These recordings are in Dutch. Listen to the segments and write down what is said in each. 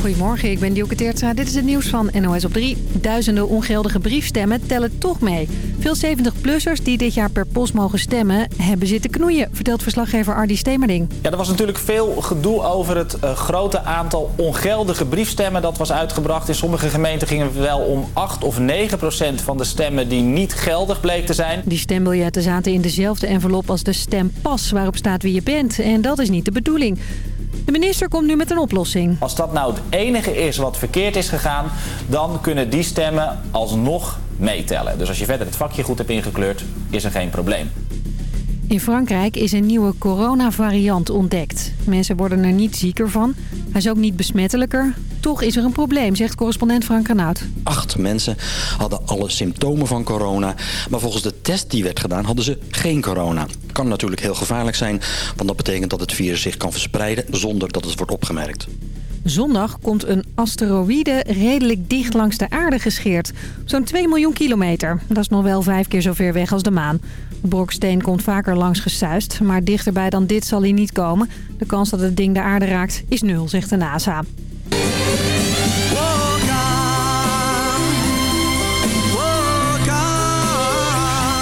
Goedemorgen, ik ben Dielke Teertstra. Dit is het nieuws van NOS op 3. Duizenden ongeldige briefstemmen tellen toch mee. Veel 70-plussers die dit jaar per post mogen stemmen... hebben zitten knoeien, vertelt verslaggever Ardi Stemerding. Ja, er was natuurlijk veel gedoe over het uh, grote aantal ongeldige briefstemmen... dat was uitgebracht. In sommige gemeenten ging het wel om 8 of 9 procent van de stemmen... die niet geldig bleek te zijn. Die stembiljetten zaten in dezelfde envelop als de stempas... waarop staat wie je bent. En dat is niet de bedoeling. De minister komt nu met een oplossing. Als dat nou het enige is wat verkeerd is gegaan... dan kunnen die stemmen alsnog meetellen. Dus als je verder het vakje goed hebt ingekleurd, is er geen probleem. In Frankrijk is een nieuwe coronavariant ontdekt. Mensen worden er niet zieker van. Hij is ook niet besmettelijker. Toch is er een probleem, zegt correspondent Frank Renaud. Acht mensen hadden alle symptomen van corona. Maar volgens de test die werd gedaan hadden ze geen corona. Kan natuurlijk heel gevaarlijk zijn. Want dat betekent dat het virus zich kan verspreiden zonder dat het wordt opgemerkt. Zondag komt een asteroïde redelijk dicht langs de aarde gescheerd. Zo'n 2 miljoen kilometer. Dat is nog wel vijf keer zo ver weg als de maan. Broksteen komt vaker langs gesuist, maar dichterbij dan dit zal hij niet komen. De kans dat het ding de aarde raakt is nul, zegt de NASA.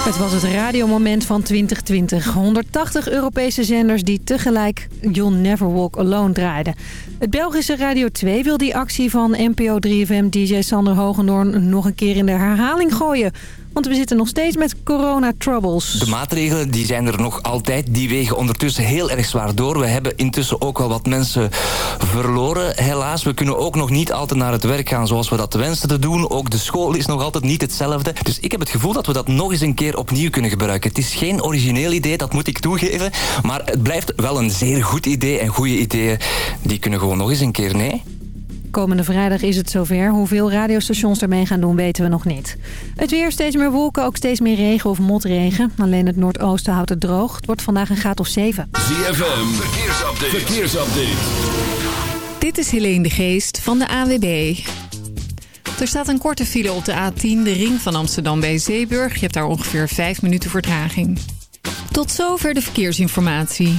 Het was het radiomoment van 2020. 180 Europese zenders die tegelijk You'll Never Walk Alone draaiden. Het Belgische Radio 2 wil die actie van NPO 3FM-dj Sander Hogendoorn nog een keer in de herhaling gooien. Want we zitten nog steeds met corona-troubles. De maatregelen die zijn er nog altijd. Die wegen ondertussen heel erg zwaar door. We hebben intussen ook wel wat mensen verloren. Helaas, we kunnen ook nog niet altijd naar het werk gaan zoals we dat wensen te doen. Ook de school is nog altijd niet hetzelfde. Dus ik heb het gevoel dat we dat nog eens een keer opnieuw kunnen gebruiken. Het is geen origineel idee, dat moet ik toegeven. Maar het blijft wel een zeer goed idee. En goede ideeën, die kunnen gewoon nog eens een keer, nee? Komende vrijdag is het zover. Hoeveel radiostations ermee gaan doen weten we nog niet. Het weer steeds meer wolken, ook steeds meer regen of motregen. Alleen het noordoosten houdt het droog. Het wordt vandaag een graad of 7. ZFM, verkeersupdate. verkeersupdate. Dit is Helene de Geest van de AWB. Er staat een korte file op de A10, de ring van Amsterdam bij Zeeburg. Je hebt daar ongeveer 5 minuten vertraging. Tot zover de verkeersinformatie.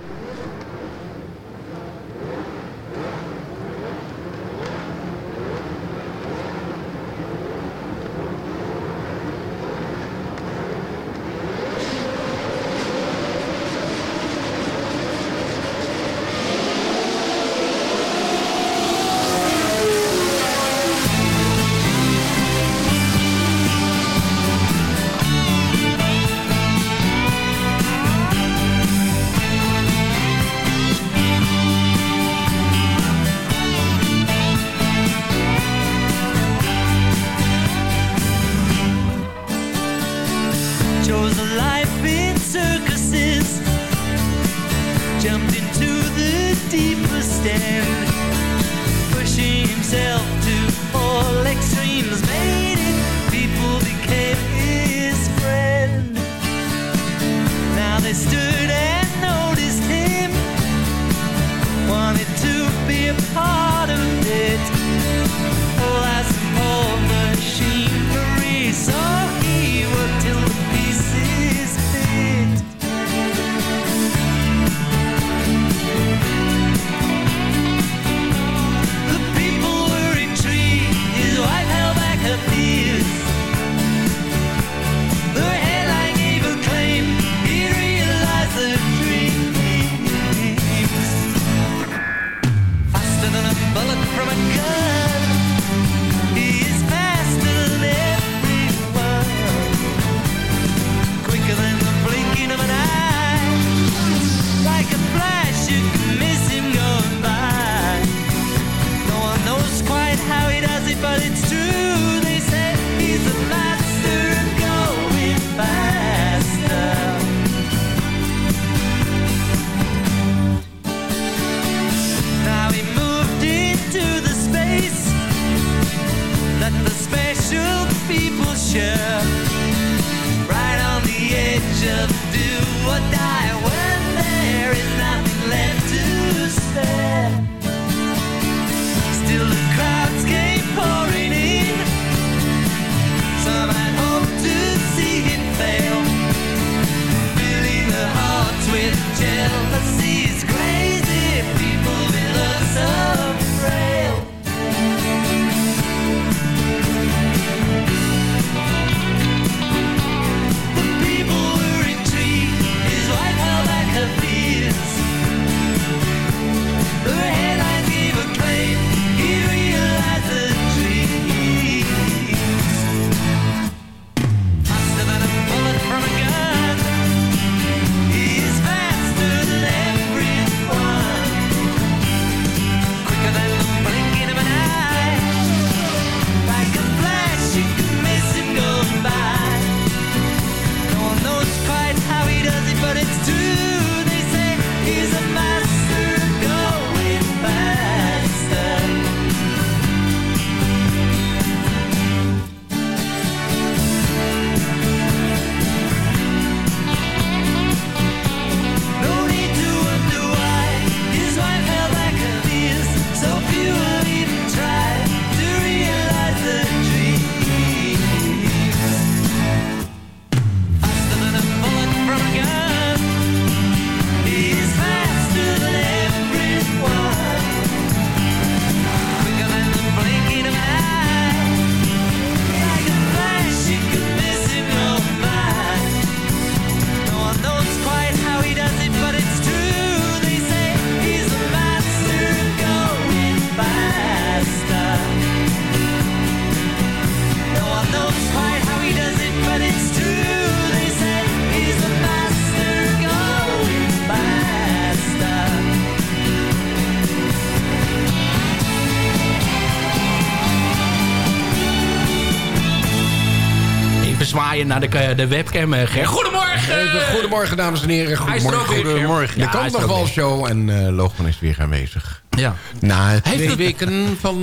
Naar de, de webcam. eh, Ger. Goedemorgen! Goedemorgen, dames en heren. Hij is er ook Goedemorgen. Goedemorgen. Ja, De nog wel show en eh Loogman is weer aanwezig. Ja. Na Heeft weken van...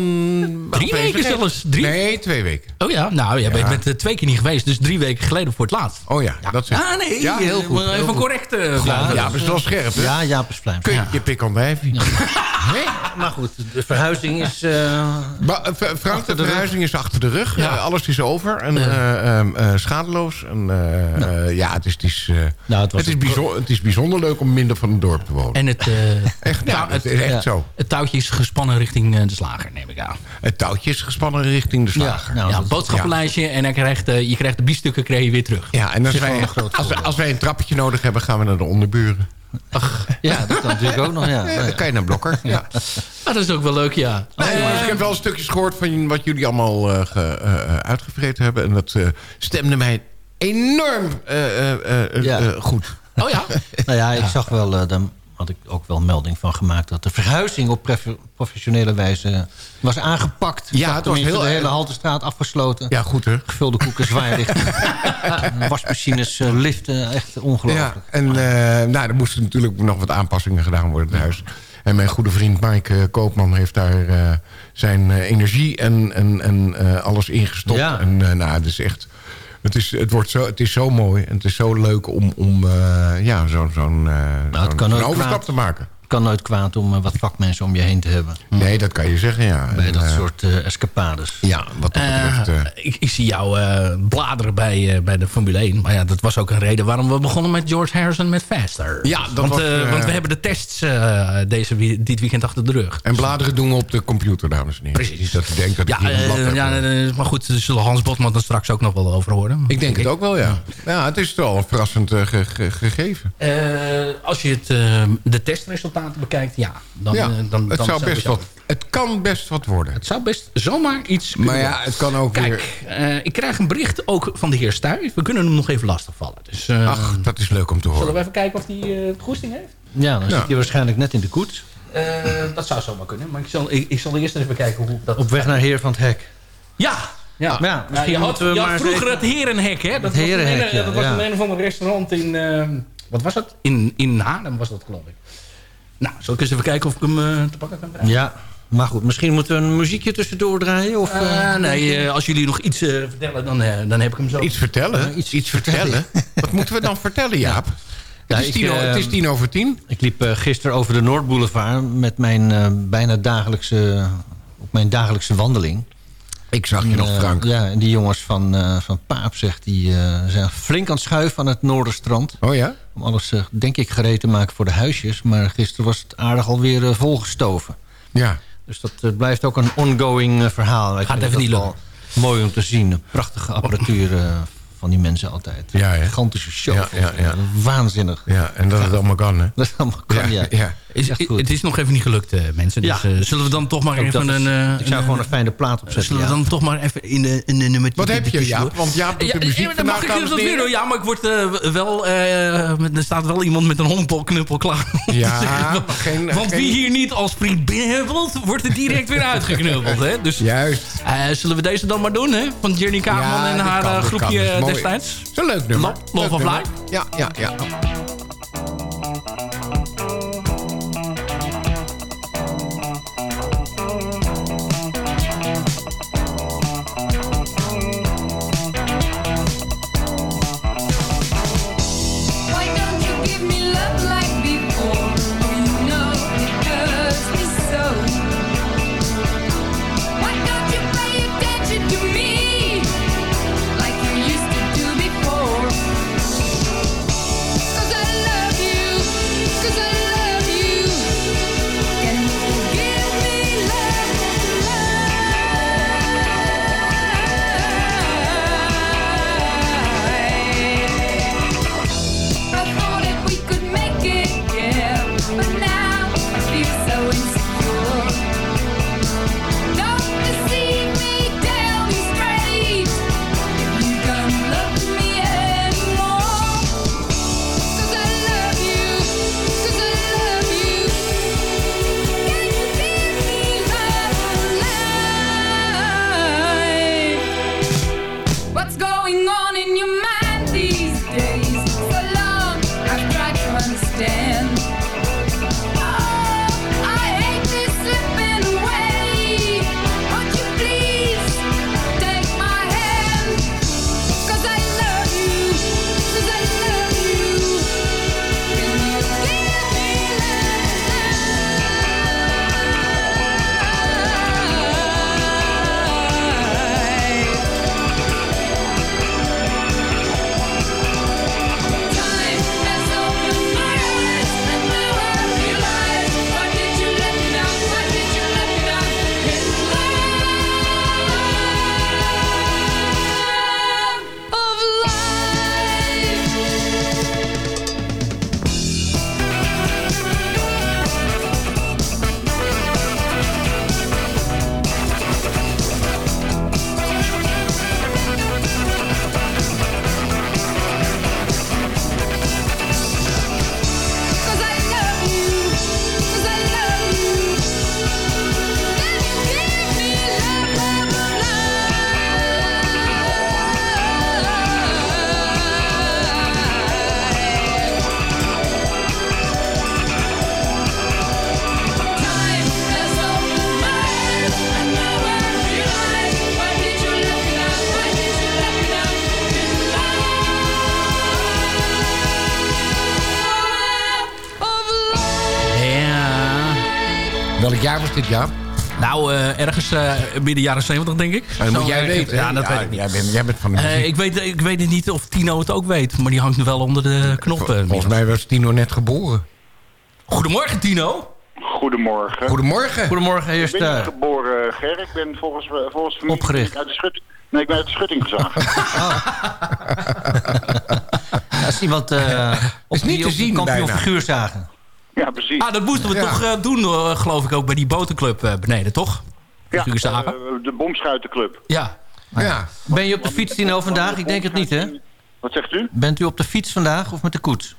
Drie even, weken even. zelfs. Drie? Nee, twee weken. Oh ja, nou, jij bent Ja. met eh, twee keer niet geweest. Dus drie weken geleden voor het laatst. Oh ja, dat is Ah nee, Ja, heel goed. Even heel goed. correct uh, Ja, ja, maar wel scherp, hè? Ja, Jaap is. Kun je je pik aan wijfie. Maar goed, de verhuizing is... Maar, Fra- Frank, de verhuizing is achter de rug. Ja. Alles is over en eh, ehm, eh, schadeloos. En, eh, eh, ja, het is, het, is, eh, Nou, het was het, is een bijzonder, het is bijzonder leuk om minder van het dorp te wonen. En het, eh, echt, ja, nou, het is echt ja. zo. het touwtje is gespannen richting eh, de slager, neem ik aan. Het touwtje is gespannen richting de slager. nou, ja, dat- boodschappenlijstje en dan krijgt, eh, je krijgt de biefstukken krijg je weer terug. Ja, en als wij, een als, als wij een trappetje nodig hebben, gaan we naar de onderburen. ja, dat kan natuurlijk ook nog, ja. Ja, dan kan je naar Blokker. Ja. Ah, dat is ook wel leuk, ja. Nee, maar ik heb wel stukjes gehoord van wat jullie allemaal eh, ge- eh, eh, uitgevreten hebben. En dat eh, stemde mij enorm eh, eh, eh, Ja. eh, goed. Oh ja? Nou ja, ik zag wel, eh, daar had ik ook wel melding van gemaakt... dat de verhuizing op professionele wijze was aangepakt. Ja, het was heel De hele Haltestraat afgesloten. Ja, goed hè? Gevulde koeken, zwaairichting. Wasmachines, eh, liften, echt Ja, ongelooflijk. en eh, nou, er moesten natuurlijk nog wat aanpassingen gedaan worden thuis. En mijn goede vriend Mike eh, Koopman heeft daar zijn energie en, en, en alles ingestopt. Ja. En nou, het is echt... Het is, het, wordt zo, het is zo mooi en het is zo leuk om, om eh, ja, zo'n Nou, het zo'n- kan zo'n ook overstap kwaad. te maken. Kan nooit kwaad om eh, wat vakmensen om je heen te hebben. Nee, dat kan je zeggen, ja. Bij En, dat eh, soort eh, escapades. Ja, wat dat betreft... ik, ik zie jou bladeren bij, bij de Formule 1. Maar ja, dat was ook een reden waarom we begonnen met George Harrison met Faster. Ja, dat want, was, want we hebben de tests deze, dit weekend achter de rug. en bladeren doen we op de computer, dames en heren. Precies. Niet dat u denkt dat ik Ja, een ja maar goed, daar zullen Hans Botman dan straks ook nog wel over horen. ik denk het ook wel, ja. Ja, het is wel een verrassend ge- ge- gegeven. Als je het, de testresultaten bekijkt, ja. Dan, ja, eh, dan, het, dan zou best wat, het kan best wat worden. Het zou best zomaar iets kunnen Maar ja, worden. het kan ook weer... Kijk, eh, ik krijg een bericht ook van de heer Stuy. We kunnen hem nog even lastigvallen. Dus, eh, Ach, dat is leuk om te zullen horen. we even kijken of hij uh, goesting heeft? Ja, dan Ja. zit je waarschijnlijk net in de koets. Eh, dat zou zomaar kunnen. Maar ik zal, ik, ik zal eerst even kijken hoe dat... Op weg naar Heer van het Hek. Ja! Ja, Maar ja, misschien je had, we je had vroeger even- het Herenhek, hè? Dat Het was een ja, Dat was ja. een een of ander restaurant in... eh, wat was dat? In, in Haarlem was dat, geloof ik. Nou, zal ik eens even kijken of ik hem eh, te pakken kan krijgen? Ja, maar goed. Misschien moeten we een muziekje tussendoor draaien? Of, Eh, eh, nee, eh, als jullie nog iets eh, vertellen, dan, dan heb ik hem zo. Iets vertellen? Ja, iets iets, vertellen? wat moeten we dan vertellen, Jaap? Ja, het, is ik, tien, eh, het is tien over tien. Ik liep eh, gisteren over de Noordboulevard met mijn eh, bijna dagelijkse, op mijn dagelijkse wandeling. Ik zag je nog, Eh, Frank. ja, en die jongens van, eh, van Paap, zegt, die eh, zijn flink aan het schuiven aan het Noorderstrand. Oh ja? Om alles, denk ik, gereed te maken voor de huisjes. Maar gisteren was het aardig alweer volgestoven. Ja. Dus dat blijft ook een ongoing verhaal. Ik Gaat even niet wel Mooi om te zien. Prachtige apparatuur eh, van die mensen altijd. Ja, ja. Gigantische show. Ja, ja, ja. Waanzinnig. Ja, en dat het allemaal kan, hè? Dat is allemaal kan, ja. ja. Is, Echt goed. het is nog even niet gelukt, eh, mensen. Dus Ja. eh, zullen we dan toch maar Ook even is- een... eh, ik zou een, gewoon een fijne plaat opzetten. Zullen we dan toch maar even in de, in de nummer... Wat heb je? Jaap? Want Jaap doet de Ja, muziek ja, mag ik dat en weer. Ja, maar ik word wel... eh, met- er staat wel iemand met een hondenpolknuppel klaar. Ja, zeggen. geen- Want geen- wie hier niet als vriend binnenhubbelt... wordt er direct weer uitgeknuppeld. Hè? Dus Juist. eh, zullen we deze dan maar doen, hè? Van Jenny Kamerman Ja, en haar groepje destijds. Een leuk nummer. Love- of. Life? Ja, ja, ja. Ergens eh, midden jaren 70 denk ik. dat moet jij ergens. weten? Ja, dat Ja, weet ik niet. jij bent- jij bent van de Eh, muziek. ik, weet, ik weet het niet of Tino het ook weet, maar die hangt nu wel onder de knoppen. Volgens mij was Tino net geboren. Goedemorgen, Tino. Goedemorgen. Goedemorgen. Goedemorgen, Ik eerst... ben eh, niet geboren, Ger. Ik ben volgens, eh, volgens familie Opgericht. uit de schutting. Nee, ik ben uit de schutting gezaagd. Als iemand uh, op Is niet die te op de zien kampioen bijna. figuur zagen. Ja, precies. Ah, dat moesten we Ja. toch eh, doen, eh, geloof ik ook, bij die botenclub eh, beneden, toch? Ja, eh, de bomschuitenclub. Ja. Ja. Ben je op de fiets, Tino, vandaag? Ik denk het niet, hè? Wat zegt u? Bent u op de fiets vandaag of met de koets?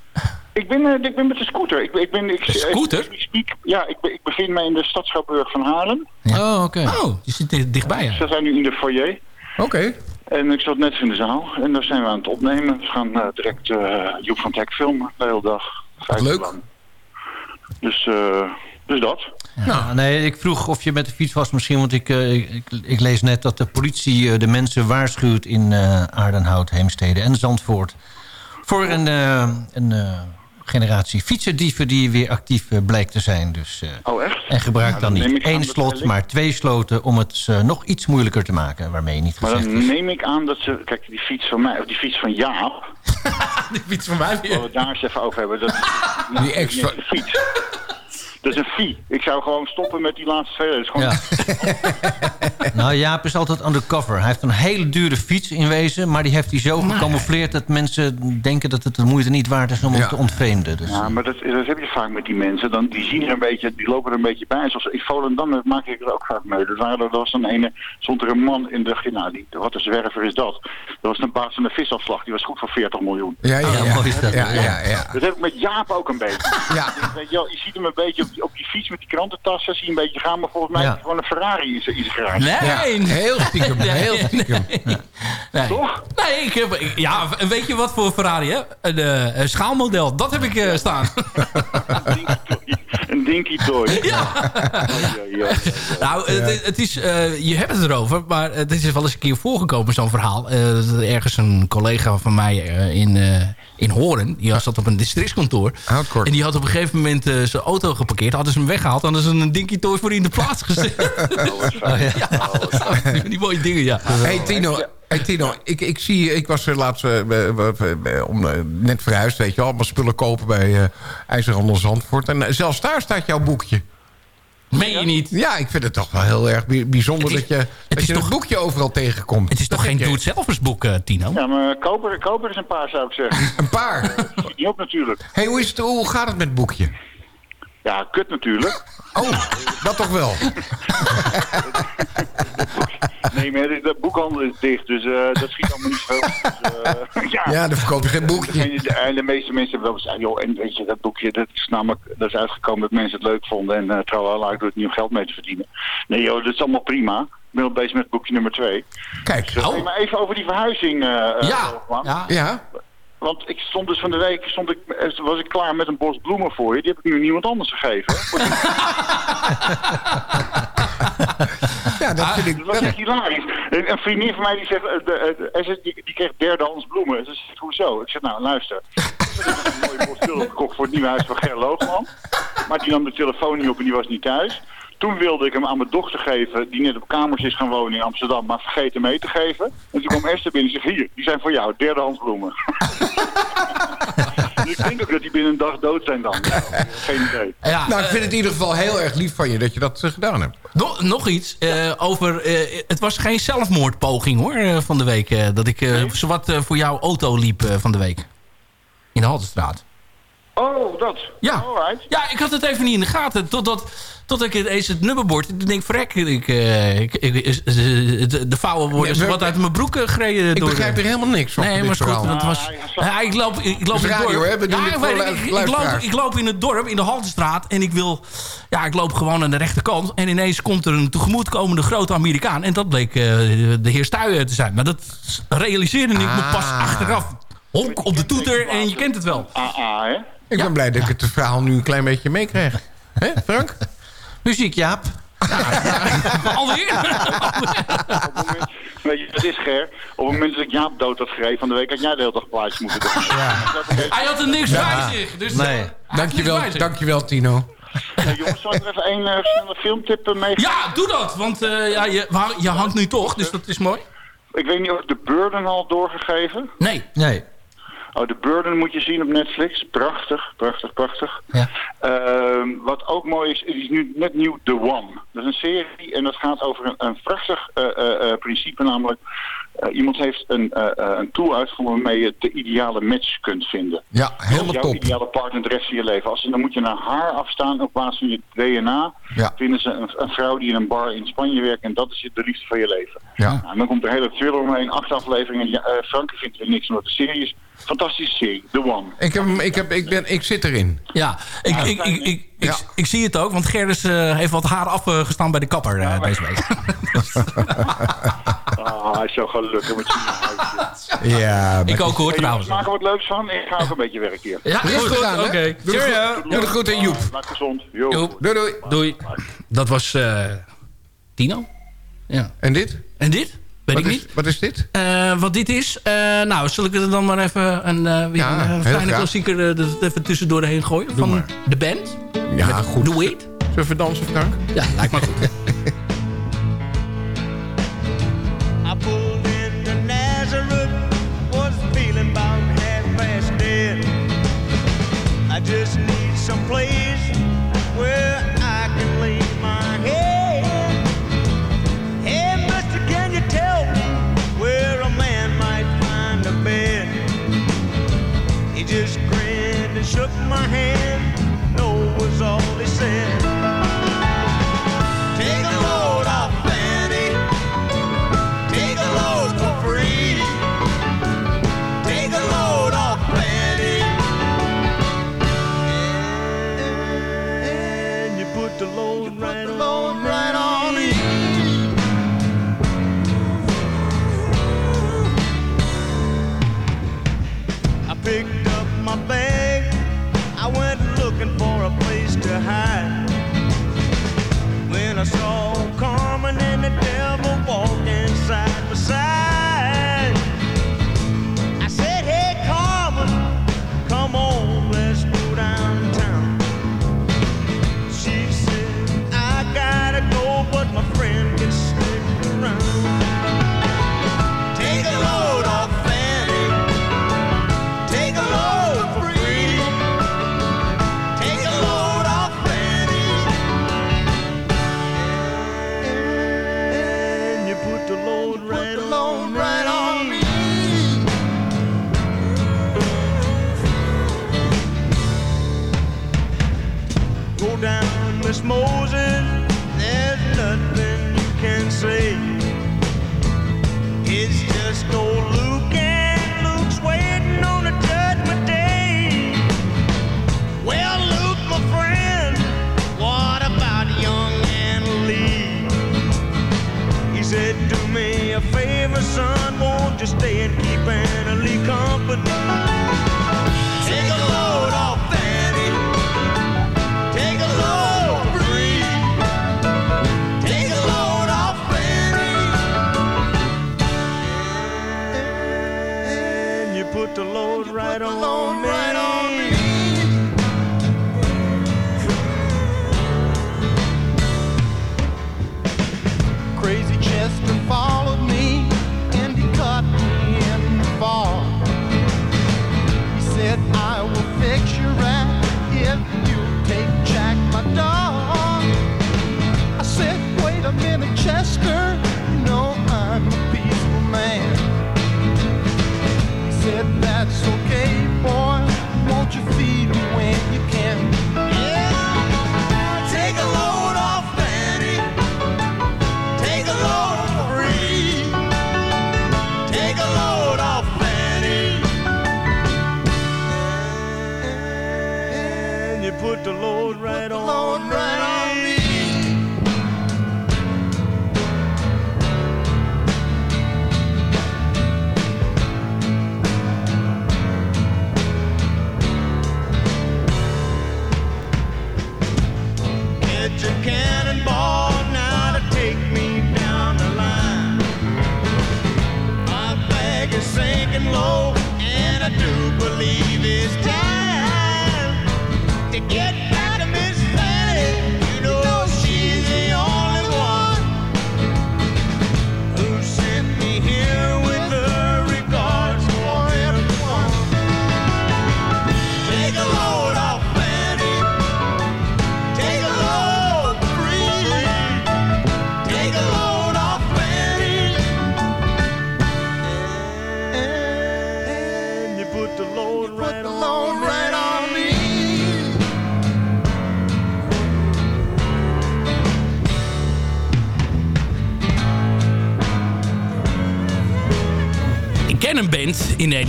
Ik ben, eh, ik ben met de scooter. Ik, ben- ik ben, ik, De scooter? Ik, speak- ja, ik, ik begin me in de stad Schouwburg van Haarlem. Oh, oké. Oh, je zit dicht- dichtbij, ja. Ze zijn nu in de foyer. Oké. En ik zat net in de zaal. En daar zijn we aan het opnemen. We gaan eh, direct eh Joep van Teck filmen. De hele dag. Vijf Leuk. lang. Dus, eh, dus dat. Nou, nee, ik vroeg of je met de fiets was misschien... want ik, eh, ik, ik lees net dat de politie eh, de mensen waarschuwt... in eh Aardenhout, Heemstede en Zandvoort... voor een, een generatie fietserdieven die weer actief blijkt te zijn. Dus, Oh, echt? en gebruik Nou, dan dan niet één slot, maar twee sloten... om het nog iets moeilijker te maken, waarmee je niet Maar gezegd dan is. neem ik aan dat ze... Kijk, die fiets van mij, of die fiets van Jaap... Die fiets van mij Waar we weer. het daar eens even over hebben. Dat, nou, Die extra- niet een fiets. Dat is een fee. Ik zou gewoon stoppen met die laatste is gewoon... Ja. nou, Jaap is altijd undercover. Hij heeft een hele dure fiets in wezen... maar die heeft hij zo gecamoufleerd... dat mensen denken dat het de moeite niet waard is om hem Ja. te ontvreemden. Dus, Ja, maar dat, dat heb je vaak met die mensen. Dan, die zien er een beetje, die lopen er een beetje bij. Zoals in Volendam maak ik er ook vaak mee. Er, waren, er was dan ene, stond er een man in de, nou, die, wat een zwerver is dat? Dat was een baas van de visafslag, die was goed voor 40 miljoen. Ja, ja, ja. Ja. Ja, ja, ja. Dat heb ik met Jaap ook een beetje. Ja. Weet je, je ziet hem een beetje die, op die fiets met die krantentassen, zie je een beetje gaan, maar volgens mij Ja. is het gewoon een Ferrari in zijn in zijn garage. Nee, Ja, heel stiekem, heel stiekem. nee. Toch? Nee, ik heb, ik- ja, weet je wat voor Ferrari, hè? Een, eh, een schaalmodel, dat heb ik eh, staan. Dinky toy. Ja. Nou, het, het is, eh, je hebt het erover, maar het is wel eens een keer voorgekomen, zo'n verhaal. Eh, er ergens een collega van mij eh, in, eh, in Horen, die zat op een districtskantoor. En die had op een gegeven moment eh, zijn auto geparkeerd. Hadden ze hem weggehaald, hadden ze een dinky toy voor in de plaats gezet. Oh, wat fijn. ja, die mooie dingen, ja. Hey Tino, hey Tino ik, ik, zie, ik was er laatst eh, om, eh, net verhuisd, weet je wel. Allemaal spullen kopen bij eh IJzerhandel Zandvoort. En eh, zelfs daar staat jouw boekje. Meen je niet? Ja, ik vind het toch wel heel erg bij- bijzonder Het is- dat je, dat is je toch- het boekje overal tegenkomt. Het is toch Dat geen je- doe-het-zelfersboek, eh, Tino? Ja, maar koper, koper is een paar, zou ik zeggen. Een paar. Schiet niet op natuurlijk. hey, hoe, is het, hoe gaat het met het boekje? Ja, kut natuurlijk. Oh, dat toch wel. Nee, maar de boekhandel is dicht, dus eh, dat schiet allemaal niet veel. Dus, eh, ja. Ja, dan verkoop je geen boekje. En de, en de meeste mensen hebben wel gezegd, joh, en weet je, dat boekje, dat is namelijk, dat is uitgekomen dat mensen het leuk vonden. En uh, trouwens, ik doe het niet om geld mee te verdienen. Nee joh, dat is allemaal prima. Ik ben al bezig met boekje nummer twee. Kijk. Dus, hey, maar even over die verhuizing. eh, eh, Ja, ja. Ja, Want ik stond dus van de week, stond ik, eh, was ik klaar met een bos bloemen voor je. Die heb ik nu aan iemand anders gegeven. ja dat vind Dat ik... was dat- echt hilarisch. Een, een vriendin van mij die zegt, eh, de, eh, zegt, die, die kreeg derdehands bloemen. Zegt, hoezo? Ik zeg, nou luister. Ik heb een mooie gekocht voor het nieuwe huis van Ger Loogman. Maar die nam de telefoon niet op en die was niet thuis. Toen wilde ik hem aan mijn dochter geven, die net op kamers is gaan wonen in Amsterdam, maar vergeten mee te geven. En toen kwam Esther binnen en zegt, hier, die zijn voor jou, derdehands bloemen. dus ik denk ook dat die binnen een dag dood zijn dan. Geen idee. Ja, Nou, ik vind het in ieder geval heel erg lief van je dat je dat eh, gedaan hebt. nog, nog iets eh, over... eh, het was geen zelfmoordpoging hoor, van de week. eh, dat ik eh, zowat voor jouw auto liep van de week. In de Haltestraat. Oh, dat. Ja. Alright. Ja, ik had het even niet in de gaten. Totdat, tot ik het eens het nummerbord... Ik denk, verrek, ik, eh, ik, is- de, de vouwen worden Nee, we- wat uit mijn broek eh, gereden. Ik door begrijp er helemaal niks van. Nee, maar goed. verhaal. want Het was, ja, ik loop, ik loop Het in het radio, dorp. hè? We doen ja, dit ik, ik, ik, loop, luisteraars. ik loop in het dorp, in de Haltestraat. En ik wil... Ja, ik loop gewoon aan de rechterkant. En ineens komt er een tegemoetkomende grote Amerikaan. En dat bleek eh, de heer Stuyen te zijn. Maar dat realiseerde ik me pas Ah. achteraf. Honk op de toeter en je kent het wel. AA, hè? Ik ben blij dat ik het verhaal nu een klein beetje meekrijg. Hè, Frank? Muziek, Jaap. Alweer? Op het moment, weet je, het is Ger. Op het moment dat ik Jaap dood had gereden van de week, had jij de hele dag plaatjes moeten doen. Hij had er niks bij zich. Dus Nee. eh, Dankjewel, dankjewel Tino. Eh, jongens, zal ik er even één eh, snelle filmtip uh, meegeven? Ja, doe dat. Want eh, ja, je, je hangt nu toch, dus dat is mooi. Ik weet niet of ik de Burden al doorgegeven. Nee. Nee. Oh, de Burden moet je zien op Netflix. Prachtig, prachtig, prachtig. Ja. Ehm, wat ook mooi is, het is nu net nieuw The One. Dat is een serie en dat gaat over een, een prachtig eh, eh, eh, principe, namelijk... iemand heeft een, een tool uitgevonden waarmee je de ideale match kunt vinden. Ja, helemaal jouw top. ideale partner de rest van je leven. Als, dan moet je naar haar afstaan op basis van je DNA. Ja. Vinden ze een, een vrouw die in een bar in Spanje werkt en dat is de liefde van je leven. Ja. Nou, en dan komt er een hele thriller omheen, acht afleveringen. Ja, Frank vindt er niks, omdat de serie is fantastische serie. The One. Ik, heb, hem- ik, heb, ik, ben, ik zit erin. Ja, ik, ik, ik, ik, ik, ik zie het ook, want Gerdes eh, heeft wat haar afgestaan bij de kapper eh, deze week. Ah, hij is zo gelukkig met zijn Ja, Ik ook hoor Hey, trouwens. Maak er wat leuks van. Ik ga ook een beetje werk hier. Ja, Rustig goed, oké. Doe het Cheerio. goed. Doe het goed en Joep. Maak gezond. Joep. Doei, doei. Doei. Dat was eh, Tino. Ja. En dit? En dit? Weet Wat ik is, niet. wat is dit? Eh, wat dit is? Eh, nou, zal ik er dan maar even een, weer Ja, een graag. klassieker er even tussendoor heen gooien? van maar. de band? Ja, goed. Do It? Zullen we even dansen, Frank? Ja, lijkt me goed.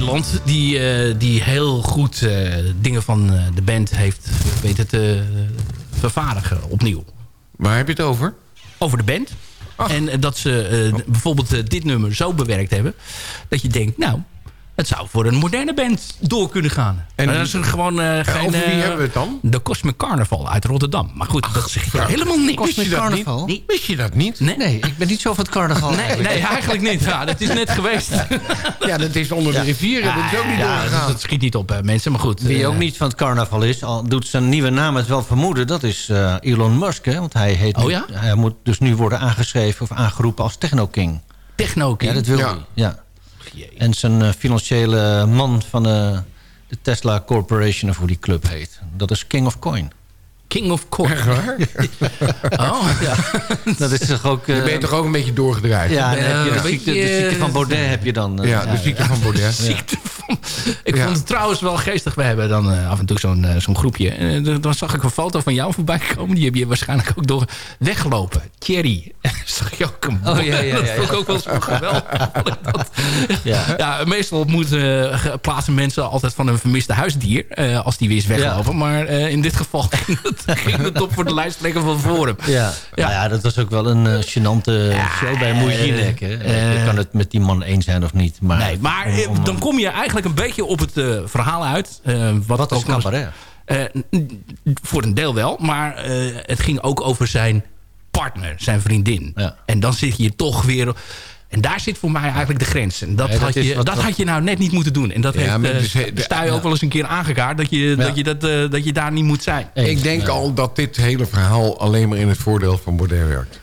Nederland... die, eh, die heel goed eh, dingen van eh, de band heeft weten te vervaardigen opnieuw. Waar heb je het over? Over de band. En dat ze eh, bijvoorbeeld dit nummer zo bewerkt hebben... dat je denkt, nou, het zou voor een moderne band door kunnen gaan. En dat is er gewoon eh, geen... over wie eh, hebben we het dan? De Cosmic Carnival uit Rotterdam. Maar goed, dat zeg je helemaal niet. Cosmic Wist je dat niet? Carnival? Nee. Wist je dat niet? Nee, Nee, ik ben niet zo van het carnaval. nee, eigenlijk. nee, eigenlijk niet. Ja, dat is net geweest. Ja, dat is onder de rivieren. Dat is ook niet Ja, doorgegaan. dat schiet niet op, hè, mensen. Maar goed. Wie eh, ook niet van het carnaval is, al doet zijn nieuwe naam het wel vermoeden... dat is eh, Elon Musk, hè? want hij, heet Oh nu- ja? hij moet dus nu worden aangeschreven of aangeroepen als Techno-king. Techno Ja, dat wil Ja. hij. Ja. En zijn eh, financiële man van eh, de Tesla Corporation, of hoe die club heet... dat is King of Coin. King of Coin. Echt waar? Oh, ja. Dat is toch ook... Je eh, bent toch ook een beetje doorgedraaid? ja, de, ziekte, beetje, de ziekte van Baudet heb je dan. Ja, de ziekte van Baudet. Ziekte van... Ik Ja. vond het trouwens wel geestig. We hebben dan eh, af en toe zo'n eh, zo'n groepje. En eh, dan zag ik een foto van jou voorbij komen. Die heb je waarschijnlijk ook door weggelopen. Thierry. zag je ook een Oh, ja, ja, Dat ja, vond ik ook wel zo geweldig. Ja. ja, meestal moeten, plaatsen mensen altijd van een vermiste huisdier. als die weer is weggelopen. Maar in dit geval ging het, op voor de lijsttrekker van Forum. Ja. Ja. ja, dat was ook wel een gênante show bij eh, je kan het met die man eens zijn of niet. Maar, Nee, maar om- om- dan kom je eigenlijk een beetje op het eh, verhaal uit. eh, wat Wat is cabaret? Eh, voor een deel wel, maar eh, het ging ook over zijn partner, zijn vriendin. Ja. En dan zit je toch weer... En daar zit voor mij eigenlijk de grens. En dat, dat had, je, wat- dat wat- had je nou net niet moeten doen. En dat Ja, heeft dus, de- Stuy ook wel eens een keer aangekaart... dat je, dat, je, dat, eh, dat je daar niet moet zijn. Eens. Ik denk Ja. al dat dit hele verhaal alleen maar in het voordeel van Baudet werkt.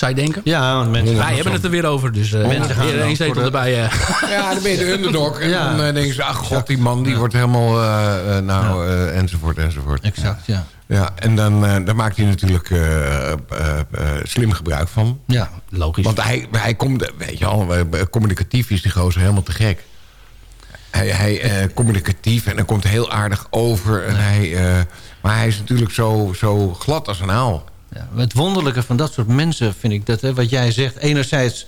Zou je denken? Ja, want mensen, Wij hebben het er weer over, dus uh, Mensen gaan weer dan één zetel erbij. eh. Ja, dan ben je de underdog. En Ja. dan eh, denken ze, ach god, die man die wordt helemaal... eh, eh, nou, eh, enzovoort, enzovoort. Exact, ja. Ja, en dan, eh, daar maakt hij natuurlijk eh, eh, eh, slim gebruik van. Ja, logisch. Want hij, hij komt, weet je al, eh, communicatief is die gozer helemaal te gek. Hij, hij eh, communicatief en hij komt heel aardig over. En hij, eh, maar hij is natuurlijk zo, zo glad als een aal. Ja, het wonderlijke van dat soort mensen vind ik dat, hè, wat jij zegt. Enerzijds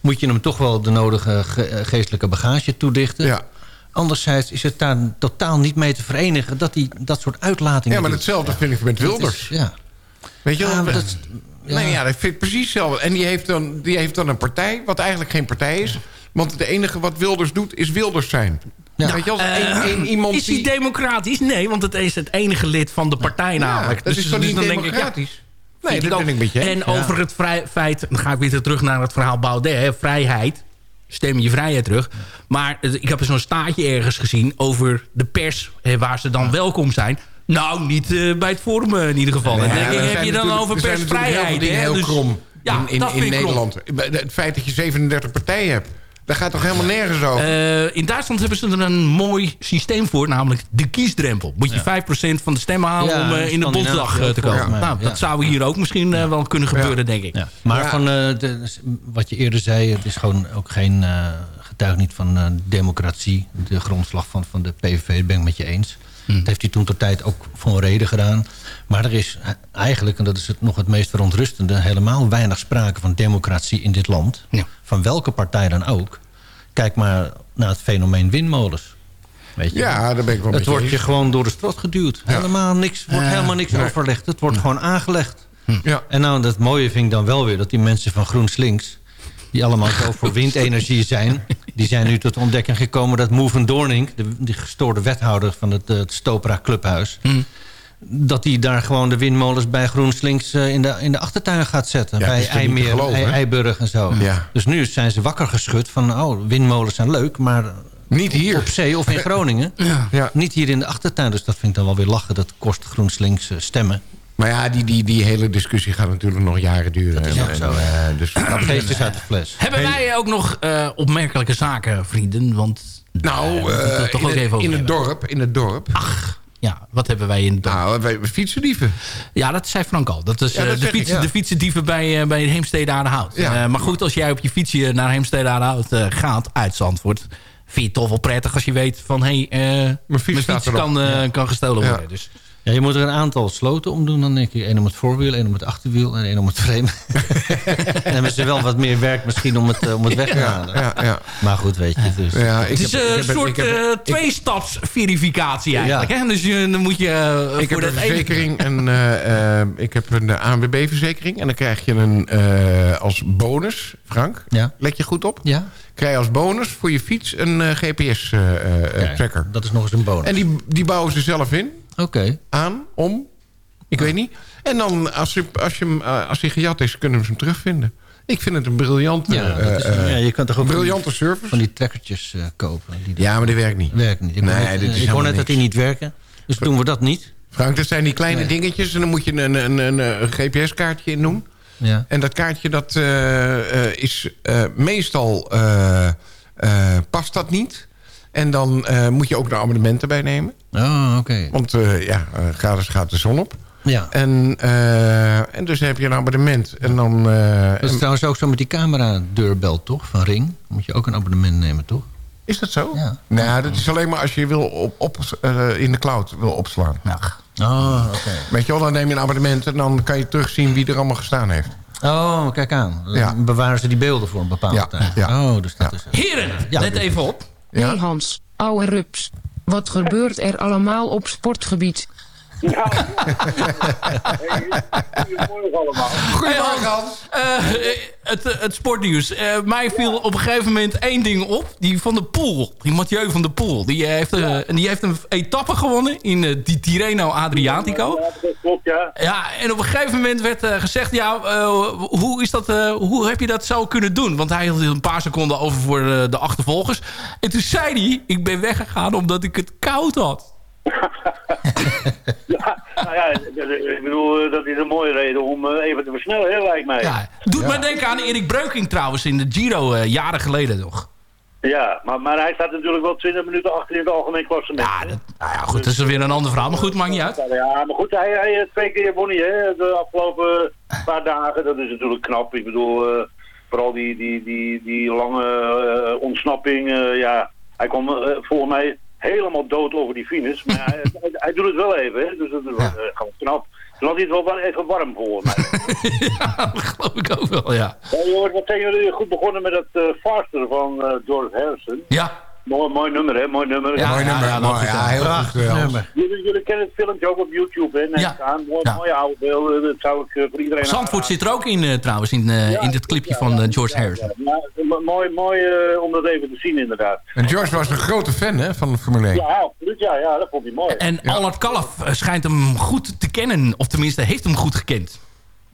moet je hem toch wel de nodige ge- eh, geestelijke bagage toedichten. Ja. Anderzijds is het daar totaal niet mee te verenigen dat hij dat soort uitlatingen Ja, maar hetzelfde vind ik met Wilders. is- ja. Weet je wel? Ja, dat is- Nee, ja, dat vind ik precies hetzelfde. En die heeft, dan, die heeft dan een partij, wat eigenlijk geen partij is. Want het enige wat Wilders doet, is Wilders zijn. Ja. Weet je, als Eh, iemand is hij die... democratisch? Nee, want het is het enige lid van de partij namelijk. dat Dus- is toch dus niet dan denk ik, ja, democratisch? Nee, Vind dat ik ben ook. ik met je eens. En over het vrij, feit, dan ga ik weer terug naar het verhaal Baudet. Hè, vrijheid, stem je vrijheid terug. Maar eh, ik heb zo'n staatje ergens gezien over de pers, hè, waar ze dan welkom zijn. Nou, niet eh, bij het Forum eh, in ieder geval. Nee, dan denk ik, heb je dan over er heel persvrijheid. dingen hè, heel dus- krom Ja, in, in, dat in krom. Nederland. Het feit dat je 37 partijen hebt, daar gaat toch helemaal nergens over? Eh, in Duitsland hebben ze er een mooi systeem voor, namelijk de kiesdrempel. Moet je 5% van de stemmen halen Ja, om eh, in de Bondsdag eh, te komen. ja. Nou, Ja. dat zou hier ook misschien wel kunnen gebeuren, denk ik. Ja. Maar Ja. van eh, de, wat je eerder zei, het is gewoon ook geen eh getuige niet van eh, democratie. De grondslag van, van de PVV, dat ben ik met je eens. Hmm. Dat heeft hij toen tot tijd ook voor een reden gedaan. Maar er is eigenlijk, en dat is het nog het meest verontrustende... helemaal weinig sprake van democratie in dit land. Ja. Van welke partij dan ook. Kijk maar naar het fenomeen windmolens. Weet je? ja, daar ben ik wel Het wordt je gewoon door de strot geduwd. Helemaal niks, wordt helemaal niks nee. overlegd. Het wordt gewoon aangelegd. Ja. En nou, dat mooie vind ik dan wel weer... dat die mensen van GroenSlinks... die allemaal zo voor windenergie zijn... die zijn nu tot de ontdekking gekomen dat Moeven Doorning... de, die gestoorde wethouder van het, het Stopera Clubhuis... dat die daar gewoon de windmolens bij GroenSlinks eh, in, de, in de achtertuin gaat zetten. Ja, bij IJmeer, geloven, en zo. Ja. Dus nu zijn ze wakker geschud van... oh, windmolens zijn leuk, maar Niet hier. op zee of in Groningen... Ja. Niet hier in de achtertuin, dus dat vind ik dan wel weer lachen. Dat kost GroenSlinks eh, stemmen. Maar ja, die, die, die hele discussie gaat natuurlijk nog jaren duren. Dat is ook en, zo, eh, dus, Dat geest is uit de fles. Hebben wij ook nog eh, opmerkelijke zaken, vrienden? Want nou, toch in, ook het, even over in het dorp, in het dorp. Ja, wat hebben wij in het dorp? Nou, wij, fietsendieven. Ja, dat zei Frank al. Dat is Ja, eh, dat de, ik, fiets, ja. de fietsendieven bij, eh, bij Heemstede Aardehout. Ja. Eh, maar goed, als jij op je fietsje naar Heemstede Aardehout eh, gaat uit Zandvoort... vind je het toch wel prettig als je weet van... hé, hey, mijn fiets fiets, staat erop. kan, kan gestolen worden. Dus Ja, je moet er een aantal sloten om doen, dan denk ik. Eén om het voorwiel, één om het achterwiel en één om het frame. en dan hebben ze wel wat meer werk misschien om het, eh, om het weg te halen. ja, ja. Maar goed, weet je. Dus. Ja, ik Het is heb- ik een heb- soort heb- ik- tweestapsverificatie eigenlijk. Hè? Dus je, dan moet je eh, Ik heb voor een dat ene- verzekering en ik heb een ANWB-verzekering. En dan krijg je een eh, als bonus, Frank, Ja. let je goed op. Ja? Krijg je als bonus voor je fiets een eh, GPS-tracker. Dat is nog eens een bonus. en die, die bouwen ze zelf in, Oké. aan, om, ik weet niet. En dan, als, je, als, je, eh, als hij gejat is, kunnen we hem terugvinden. Ik vind het een briljante, Ja, is- eh, ja, je kan toch ook briljante service. van die trekkertjes eh, kopen. Die Ja, maar die werkt niet. werkt niet. Ik Nee, hoor net, dit is eh, ik hoor net dat die niet werken. Dus doen we dat niet. Frank, dat zijn die kleine Nee. dingetjes en dan moet je een, een, een, een GPS-kaartje in doen. Ja. En dat kaartje dat, eh, eh, is eh, meestal eh, eh, past dat niet. En dan eh, moet je ook een abonnement erbij nemen. Oh, oké. Want eh, ja, eh, gratis gaat de zon op. Ja. En, eh, en dus heb je een abonnement. En dan... eh, Dat is en- trouwens ook zo met die camera-deurbel, toch? Van Ring. Dan moet je ook een abonnement nemen, toch? is dat zo? Ja. Nou, dat is alleen maar als je wil op, op, eh, in de cloud wil opslaan. Oh, oké. Weet je wel, dan neem je een abonnement... en dan kan je terugzien wie er allemaal gestaan heeft. Oh, kijk aan. Dan Ja. bewaren ze die beelden voor een bepaalde Ja, tijd. ja. Oh, dus dat is... Heren, Ja. let even op. Ja? Hey Hans, ouwe rups. Wat gebeurt er allemaal op sportgebied? Ja. Goedemorgen allemaal. Goedemorgen, Hans. Eh, eh, het, eh, het sportnieuws. Mij viel op een gegeven moment één ding op. Die van de Poel. Die Mathieu van de Poel. Die, heeft, en die heeft een etappe gewonnen in die Tirreno Adriatico. Ja, dat klopt, ja. Ja, en op een gegeven moment werd gezegd... Ja, hoe, is dat, hoe heb je dat zo kunnen doen? Want hij had een paar seconden over voor de achtervolgers. En toen zei hij... Ik ben weggegaan omdat ik het koud had. Ja. Nou ja, ik bedoel, eh, dat is een mooie reden om eh, even te versnellen, hè, lijkt mij. Ja, doet mij denken aan Erik Breuking trouwens in de Giro eh, jaren geleden nog. Ja, maar, maar hij staat natuurlijk wel 20 minuten achter in het algemeen klassement. Ja, dat, nou ja, goed, dat is weer een ander verhaal. Maar goed, maakt niet uit. Ja, maar goed, hij, hij heeft twee keer won hij, hè, de afgelopen paar dagen. Dat is natuurlijk knap. Ik bedoel, eh, vooral die, die, die, die lange ontsnapping. ja, hij kwam volgens mij helemaal dood over die finish. Maar ja, hij, hij, hij doet het wel even, hè, dus dat is wel, eh, gewoon knap. Toen had hij het wel even warm volgens mij. ja, dat geloof ik ook wel, ja. Ja, jongens, wat zijn jullie goed begonnen met het Faster van eh, George Harrison. Ja. Mooi, mooi nummer, hè? Mooi nummer. Ja, Mooi ja, nummer. ja, mooi, heel prachtig eh, nummer. Jullie, jullie kennen het filmpje ook op YouTube, hè? Ja. aan. Mooi, Ja. Mooie oude beelden. Dat zou ik eh, voor iedereen Zandvoort zit er ook in eh, trouwens, in, Ja, in dit clipje ja, van ja, George ja, Harrison. ja. Ja, mooi mooi om dat even te zien, inderdaad. En George was een grote fan hè, van de Formule 1. Ja, absoluut. Ja, ja dat vond hij mooi. En Allard Kalf schijnt hem goed te kennen. Of tenminste, heeft hem goed gekend.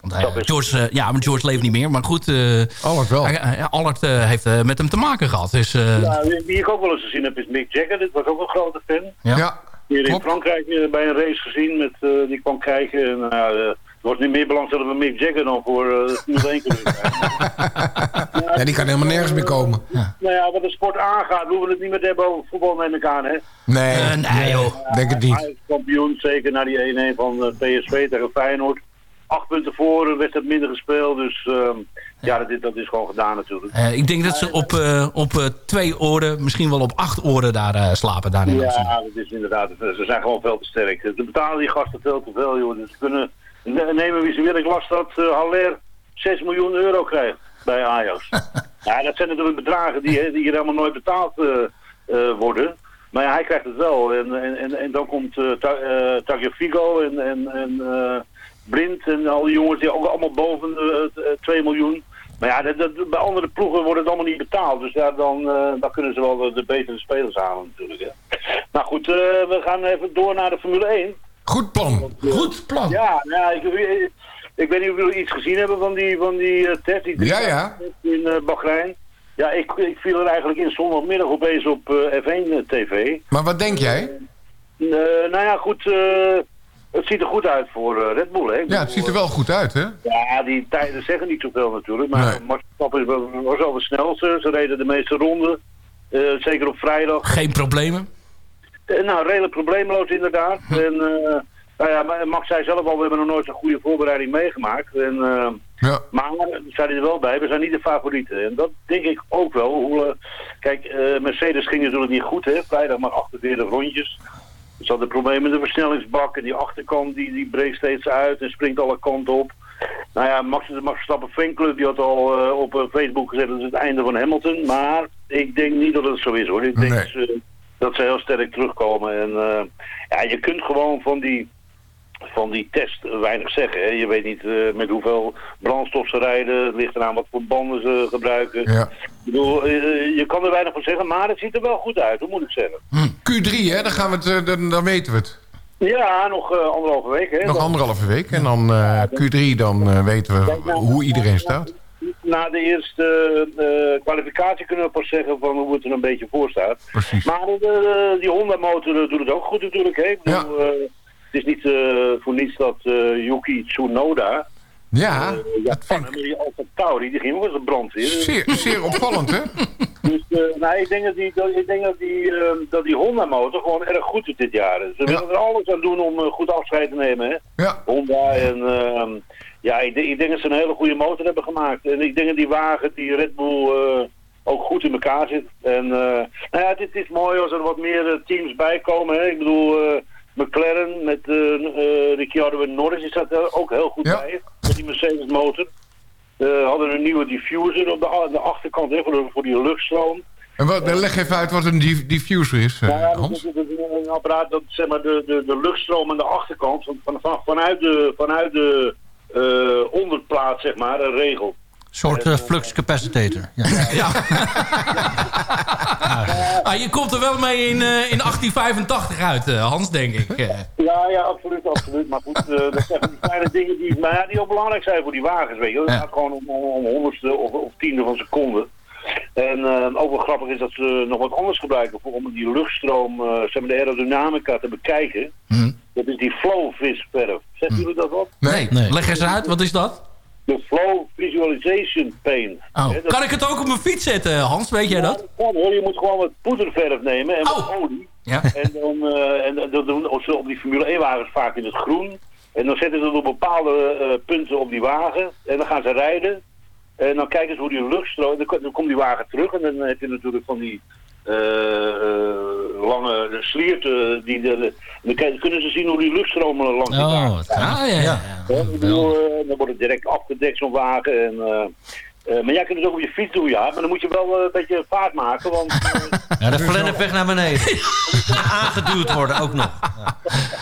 Want hij, Dat is- George, eh, ja, maar George leeft niet meer. Maar goed, eh Allard wel. hij- hij- Allard eh, heeft met hem te maken gehad. Dus, eh, Ja, wie ik ook wel eens gezien heb is Mick Jagger. Dit was ook een grote fan. Ja. Ja, Hier in klopt. Frankrijk bij een race gezien. Met, eh, die kwam kijken. En, nou, het wordt niet meer belangstellend voor Mick Jagger dan voor uh, Formule 1 coureur. Ja, die kan helemaal nergens meer komen. Nou ja, wat de sport aangaat, hoeven we het niet meer te hebben over voetbal, neem ik aan, hè? Nee, Eh, nee, joh. denk het Hij niet. is kampioen, zeker na die 1-1 van PSV tegen Feyenoord. Acht punten voor, een wedstrijd minder gespeeld. Dus ehm, ja, dat, is- dat is gewoon gedaan natuurlijk. Eh, ik denk dat ze op, eh, op eh, twee oren, misschien wel op acht oren daar eh, slapen. Daar in Amsterdam. Ja, dat is inderdaad. Ze zijn gewoon veel te sterk. Ze betalen die gasten veel te veel, joh. Dus ze kunnen ne- nemen wie ze willen. Ik las dat uh, Haller 6 miljoen euro krijgt bij Ajax. ja, dat zijn natuurlijk bedragen die, die hier helemaal nooit betaald eh, eh, worden. Maar ja, hij krijgt het wel. En, en, en, en dan komt uh, Tagliafico en, en, en eh, Blind en al die jongens die ook allemaal boven de 2 miljoen. Maar ja, dat, dat- bij andere ploegen wordt het allemaal niet betaald. Dus ja, dan, eh, dan kunnen ze wel de, de betere spelers halen natuurlijk. Hè. Nou goed, eh, we gaan even door naar de Formule 1. Goed plan. Goed plan. Ja, nou ja ik, ik, ik weet niet of jullie iets gezien hebben van die, van die eh, test. Die Ja, ja. In eh Bahrein. Ja, ik, ik viel er eigenlijk in zondagmiddag opeens op eh, F1 TV. Maar wat denk jij? Eh, nou ja, goed. Eh, het ziet er goed uit voor eh, Red Bull, hè? Ik Ja, het ziet er wel goed uit, hè? Ja, die tijden zeggen niet zoveel natuurlijk. Maar Nee. Max Verstappen was- was al de snelste. Ze reden de meeste ronden. Eh, zeker op vrijdag. Geen problemen. Eh, nou, redelijk probleemloos inderdaad. En, eh, nou ja, Max zei zelf al, we hebben nog nooit zo'n goede voorbereiding meegemaakt. En, eh, Ja. maar, zei hij er wel bij, we zijn niet de favorieten. En dat denk ik ook wel. Hoe, eh, kijk, eh, Mercedes ging natuurlijk niet goed, hè. Vrijdag maar 48 rondjes. Ze hadden problemen met de versnellingsbak en die achterkant die, die breekt steeds uit en springt alle kanten op. Nou ja, Max, de Max Verstappen fanclub die had al eh, op eh, Facebook gezet dat het het einde van Hamilton. Maar ik denk niet dat het zo is hoor. Ik denk Nee. dat, ze, dat ze heel sterk terugkomen. En eh, ja, je kunt gewoon van die, van die test weinig zeggen. Hè. Je weet niet met hoeveel brandstof ze rijden. Het ligt eraan wat voor banden ze gebruiken. Ja. Bedoel, eh, je kan er weinig van zeggen, maar het ziet er wel goed uit, hoe moet ik zeggen. Q3, hè, dan, gaan we het, eh, dan, dan weten we het. Ja, nog eh, anderhalve week. Hè. Nog anderhalve week. En dan eh, Q3, dan eh, weten we hoe iedereen staat. Na de eerste eh, kwalificatie kunnen we pas zeggen van hoe het er een beetje voor staat. Precies. Maar eh, die Honda-motor eh, doet het ook goed natuurlijk. Hè? Bedoel, eh, het is niet eh, voor niets dat eh, Yuki Tsunoda... Ja, eh, Japan, hè, die ging ook eens de brandweer. zeer, zeer opvallend, hè? Dus eh, nou, ik denk dat die, dat, ik denk dat die, eh, dat die Honda-motor gewoon erg goed is dit jaar. Ze willen er alles aan doen om eh, goed afscheid te nemen. Hè? Ja. Honda en ehm, ja, ik, denk- ik denk dat ze een hele goede motor hebben gemaakt. En ik denk dat die wagen, die Red Bull, eh, ook goed in elkaar zit. En nou ja, het, is mooi als er wat meer teams bij komen. Hè? Ik bedoel, McLaren met Ricciardo en Norris is dat er ook heel goed bij. Die Mercedes motor. Eh hadden een nieuwe diffuser op de, de achterkant hè, voor, de, voor die luchtstroom. En wat, leg even uit wat een diff- diffuser is, eh, Nou ja, Hans. dat is een, een apparaat dat zeg maar, de, de, de luchtstroom aan de achterkant van, van, van- vanuit de, vanuit de eh, onderplaat zeg maar, een regel. Een soort eh, flux capacitator. Ja. Ah, je komt er wel mee in, eh, in 1885 uit, eh, Hans, denk ik. Eh, Ja, ja, absoluut, absoluut. Maar goed, dat zijn van die kleine dingen die, maar ja, die ook belangrijk zijn voor die wagens, weet je. Het gaat gewoon om, om, om honderdste of, of tiende van seconde. En eh, ook wel grappig is dat ze nog wat anders gebruiken voor, om die luchtstroom, eh, zeg maar de aerodynamica te bekijken. Dat is die flow visverf. Zeggen jullie dat wat? nee. leg eens uit, wat is dat? De flow visualization paint. Oh. Kan ik het ook op mijn fiets zetten, Hans? Weet jij dat? Ja, hoor, je moet gewoon wat poederverf nemen en wat olie. Ja. En dan, eh, en dat doen ze op die Formule 1 wagens vaak in het groen. En dan zetten ze het op bepaalde eh, punten op die wagen. En dan gaan ze rijden. En dan kijken ze hoe die luchtstroom... Dan, dan komt die wagen terug. En dan heb je natuurlijk van die lange slierten. Die, de, dan kunnen ze zien hoe die luchtstromen langs die Oh. Ah, ja. ja. Ja, eh, dan wordt het direct afgedekt zo'n wagen. En, eh, maar jij kunt het ook op je fiets doen, ja. Maar dan moet je wel eh, een beetje vaart maken, want... eh, Ja, de flennepweg naar beneden. Aangeduwd worden ook nog.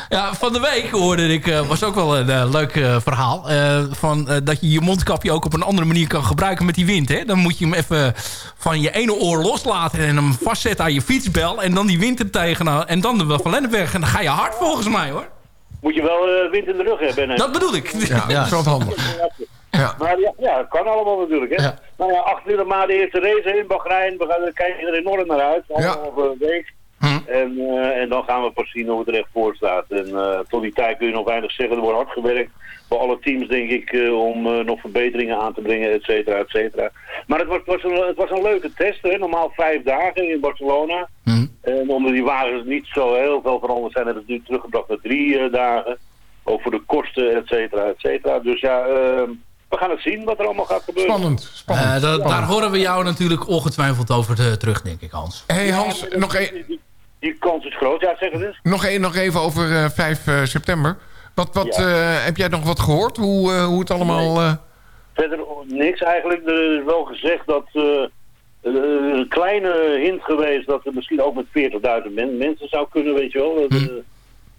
Ja, van de week hoorde ik, eh, was ook wel een leuk eh, verhaal... eh, van, eh, dat je je mondkapje ook op een andere manier kan gebruiken met die wind. Hè? Dan moet je hem even van je ene oor loslaten... en hem vastzetten aan je fietsbel... en dan die wind er tegenaan en dan de Van Lennepweg. En dan ga je hard volgens mij, hoor. moet je wel eh, wind in de rug hebben. hè. Dat bedoel ik. Ja, dat is wel handig. Ja. Maar ja, ja, het kan allemaal natuurlijk. Hè. Nou ja, 28 maart de eerste race in Bahrein. We gaan, daar kijken er enorm naar uit. Anderhalve week. En, eh, en dan gaan we pas zien hoe het er echt voor staat. En eh, tot die tijd kun je nog weinig zeggen. Er wordt hard gewerkt voor alle teams, denk ik, eh, om nog verbeteringen aan te brengen, et cetera, et cetera. Maar het was, het was, een, het was een leuke test. Hè. Normaal vijf dagen in Barcelona. En omdat die wagens niet zo heel veel veranderd zijn, hebben ze het nu teruggebracht naar drie dagen. Ook voor de kosten, et cetera, et cetera. Dus ja, eh, we gaan het zien wat er allemaal gaat gebeuren. Spannend, spannend. Eh, da- daar horen we jou natuurlijk ongetwijfeld over eh, terug, denk ik, Hans. hey Hans, nog, e Die, die kans is groot, ja, zeg het eens. nog, e nog even over eh, 5 eh, september. Wat, wat, eh, heb jij nog wat gehoord? Hoe, hoe het allemaal... eh, Verder niks eigenlijk. Er is wel gezegd dat... een kleine hint geweest dat er misschien ook met 40.000 men- mensen zou kunnen, weet je wel. Dat, eh,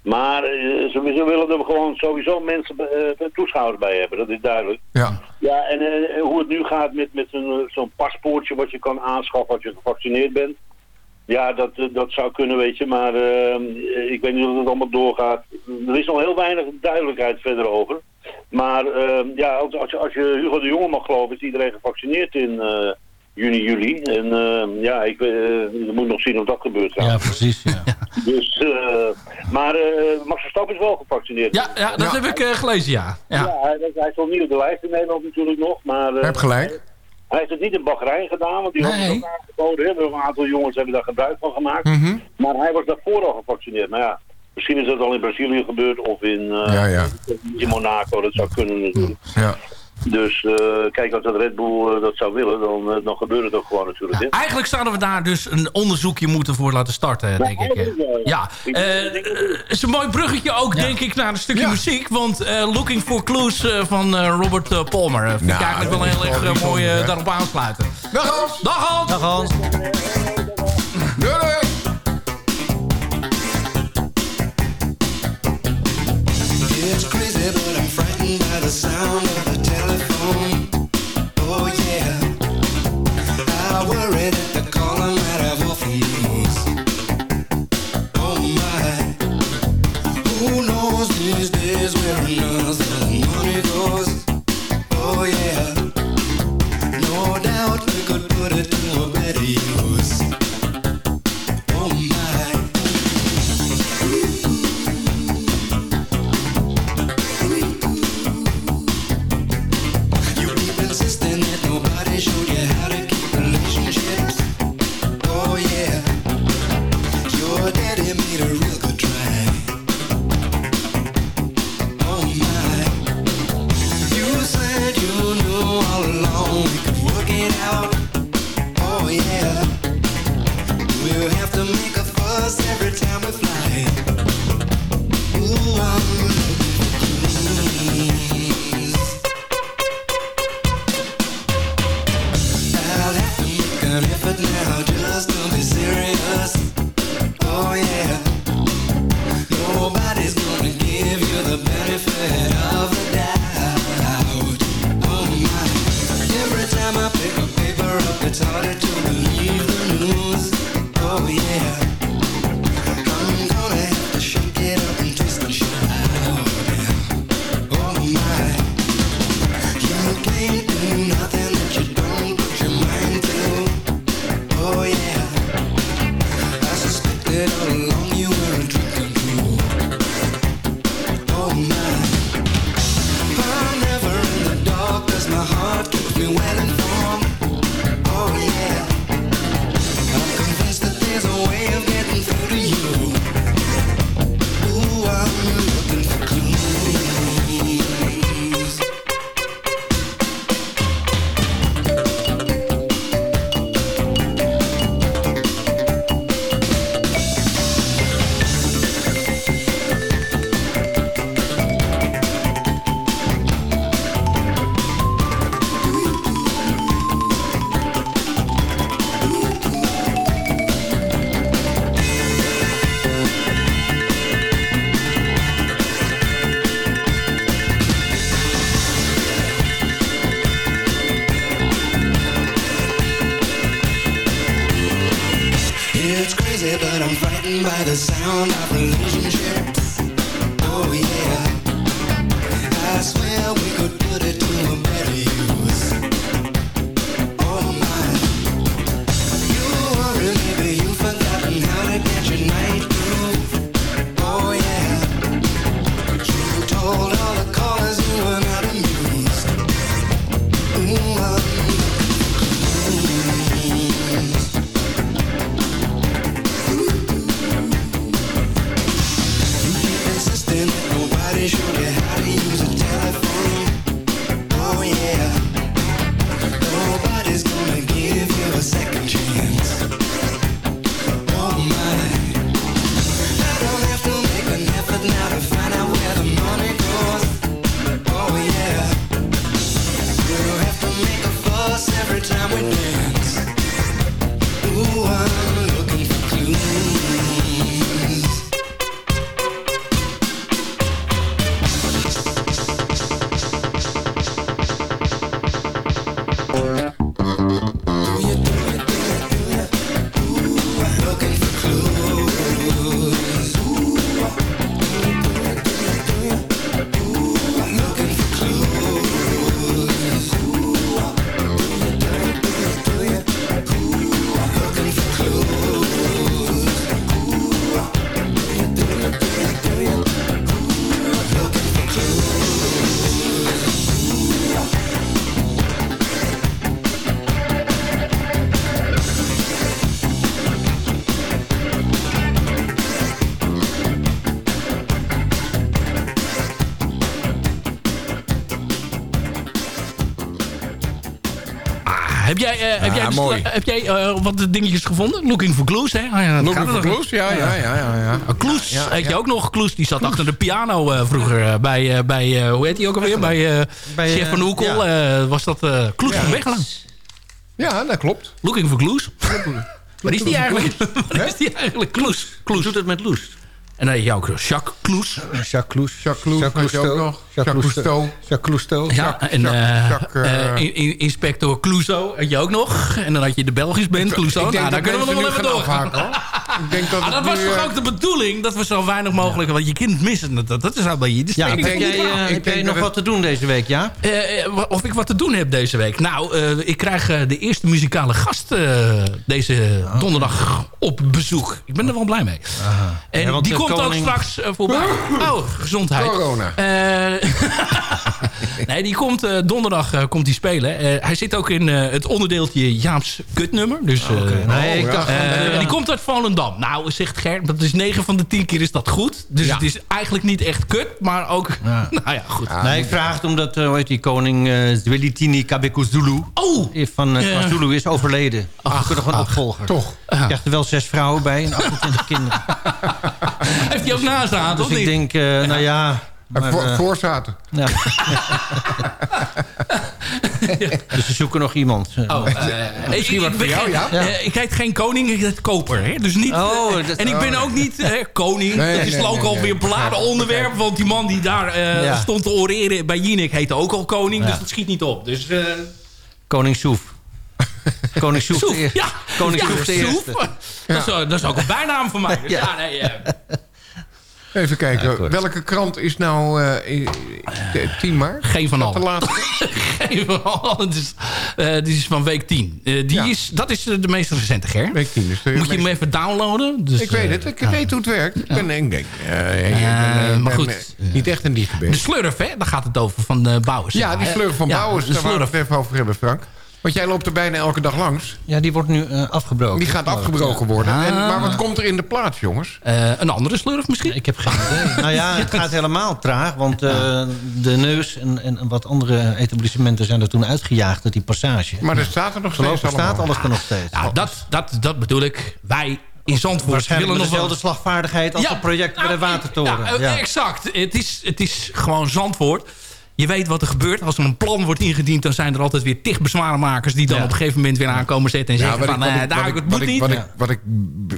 maar eh, ze, ze willen er gewoon sowieso mensen, eh, toeschouwers bij hebben, dat is duidelijk. ja. Ja, en eh, hoe het nu gaat met, met zo'n eh, paspoortje wat je kan aanschaffen als je gevaccineerd bent. Ja, dat, eh, dat zou kunnen, weet je, maar eh, ik weet niet of het allemaal doorgaat. Er is nog heel weinig duidelijkheid verder over. Maar eh, ja, als, als, je, als je Hugo de Jonge mag geloven, is iedereen gevaccineerd in eh, juni, juli. En eh, ja, ik weet, eh, we moeten nog zien of dat gebeurt. Ja, precies. Ja. Dus, eh, maar eh Max Verstappen is wel gevaccineerd. Ja, ja dat heb ik gelezen, ja. ja. Ja, hij, hij is wel niet op de lijst in Nederland natuurlijk nog. Maar, eh, Heb gelijk. Hij, hij heeft het niet in Bahrein gedaan, want die had het Nee. ook aangeboden. hè. Een aantal jongens hebben daar gebruik van gemaakt. Mhm. Maar hij was daarvoor al gevaccineerd. Maar ja, misschien is dat al in Brazilië gebeurd of in, eh, Ja, ja. in Monaco. Dat zou kunnen natuurlijk. Ja. Dus eh, kijk, als dat Red Bull eh, dat zou willen, dan, eh, dan gebeurt het ook gewoon natuurlijk. Eigenlijk zouden we daar dus een onderzoekje moeten voor laten starten, denk ik. Ja, het is een mooi bruggetje ook, denk ik, naar een stukje muziek. Want Looking for Clues van Robert Palmer vind nou, ik eigenlijk wel heel erg mooi daarop aansluiten. Dag Hans! Dag Hans! Dag Hans! Doei doei! It's crazy, but I'm the sound ready it's crazy, but I'm frightened by the sound of relationships. Oh yeah, I swear we could put it. Heb jij, eh, heb jij, mooi. sla- heb jij eh, wat dingetjes gevonden? Looking for Clues, hè? Ah, ja, dat Looking gaat for. Clues? Ja, ja, ja, ja, ja. Ah, Kloes, Ja, ja, weet je ook nog? Kloes, die zat achter de piano eh, vroeger eh, bij, eh, bij eh, hoe heet die ook alweer? Bij, eh Bij, Chef eh, van Oekel eh, was dat eh Kloes van Wegelaan. Ja, dat klopt. Looking for Kloes. Waar is die eigenlijk? Waar is die eigenlijk? Kloes. Kloes. doet het met Loes? En dan heb je ook Jacques Kloes. Jacques Kloes. Jacques Kloes, Jacques ook nog? Jacques Cousteau. Jacques Cousteau. Ja, Jacques- en Jacques- eh, eh, eh, in- in- inspector Clouseau had je ook nog. En dan had je de Belgisch band Clouseau. Denk Nou, daar kunnen we nog wel even nu gaan door. afhaken, hoor. Ik denk dat Ah, dat was nu, toch ook de bedoeling? Dat we zo weinig mogelijk... Want je kind het missen. Dat, dat, is al bij je. Ja, ik heb jij, eh, heb jij nog wat te doen deze week, ja? Of ik wat te doen heb deze week? Nou, eh, ik krijg de eerste muzikale gast eh, deze donderdag op bezoek. Ik ben er wel blij mee. En Ja, die komt koning- ook straks voorbij. Oh, gezondheid. Corona. Nee, die komt eh, donderdag eh, komt die spelen. Eh, hij zit ook in eh, het onderdeeltje Jaap's kutnummer. Dus, eh, Nee, ik dacht van, eh, eh, die komt uit Volendam. Nou, zegt Ger, dat is 9 van de 10 keer is dat goed. Dus Ja. het is eigenlijk niet echt kut, maar ook... Nou ja, goed. nee, ik vraag het omdat, eh, hoe heet die koning uh, Zwelithini Kabekuzulu Oh! van uh. KwaZulu is overleden. Ach, we nog een opvolger. Toch. Hij krijgt er wel zes vrouwen bij en 28 kinderen. Heeft hij ook naast aan, Dus of ik niet? denk, eh, nou ja... Maar, voor, eh, voorzaten. ja. dus ze zoeken nog iemand. Oh, eh, Misschien ik, wat ik voor jou, ja? eh, ik heet geen koning, ik heet koper. Hè? Dus niet, Oh, dat- en ik ben oh. ook niet koning. Nee, dat is nee, ook nee, alweer een beladen onderwerp. Want die man die daar eh, Ja. stond te oreren bij Jinek heette ook al koning. Ja. Dus dat schiet niet op. Dus, eh Koning Soef. Koning Soef, ja. Koning ja, Soef de Soef. eerste. Dat, is, dat is ook een bijnaam voor mij. Dus ja. Ja. nee, Even kijken, Ja, welke krant is nou eh, i- 10 maart? geen van de allen. laatste? Geen van allen. Het is, eh, dit is van week 10. Eh, die Ja. is, dat is eh, de meest recente, Ger. Week 10 is de Moet je hem even downloaden? Dus, Ik weet eh, het, ik ja. weet hoe het werkt. Ik ben, denk, eh, ik Eh, maar ben, goed. eh, niet echt een De diegebeest. slurf, hè? Daar gaat het over, van de Bouwers. Ja, die slurf van Ja, Bouwers, de daar slurf. het even over hebben, Frank. Want jij loopt er bijna elke dag langs. Ja, die wordt nu eh, afgebroken. Die gaat afgebroken worden. En, Ah. maar wat komt er in de plaats, jongens? Eh, een andere slurf misschien? Ik heb geen idee. nou ja, het gaat helemaal traag. Want eh, de neus en, en wat andere etablissementen zijn er toen uitgejaagd uit die passage. Maar er staat er nog steeds Voorlopig staat allemaal. alles er nog steeds. Ja, dat, dat, dat bedoel ik. Wij in Zandvoort Waarschijnlijk willen wel... dezelfde slagvaardigheid als het project bij de nou, Watertoren. Ja, Ja. exact. Het is, het is gewoon Zandvoort. Je weet wat er gebeurt. Als er een plan wordt ingediend... dan zijn er altijd weer tig bezwarenmakers... die dan Ja. op een gegeven moment weer aankomen zetten... en Ja, zeggen van, ik, eh, ik- daar, het moet niet. wat ik- Wat ik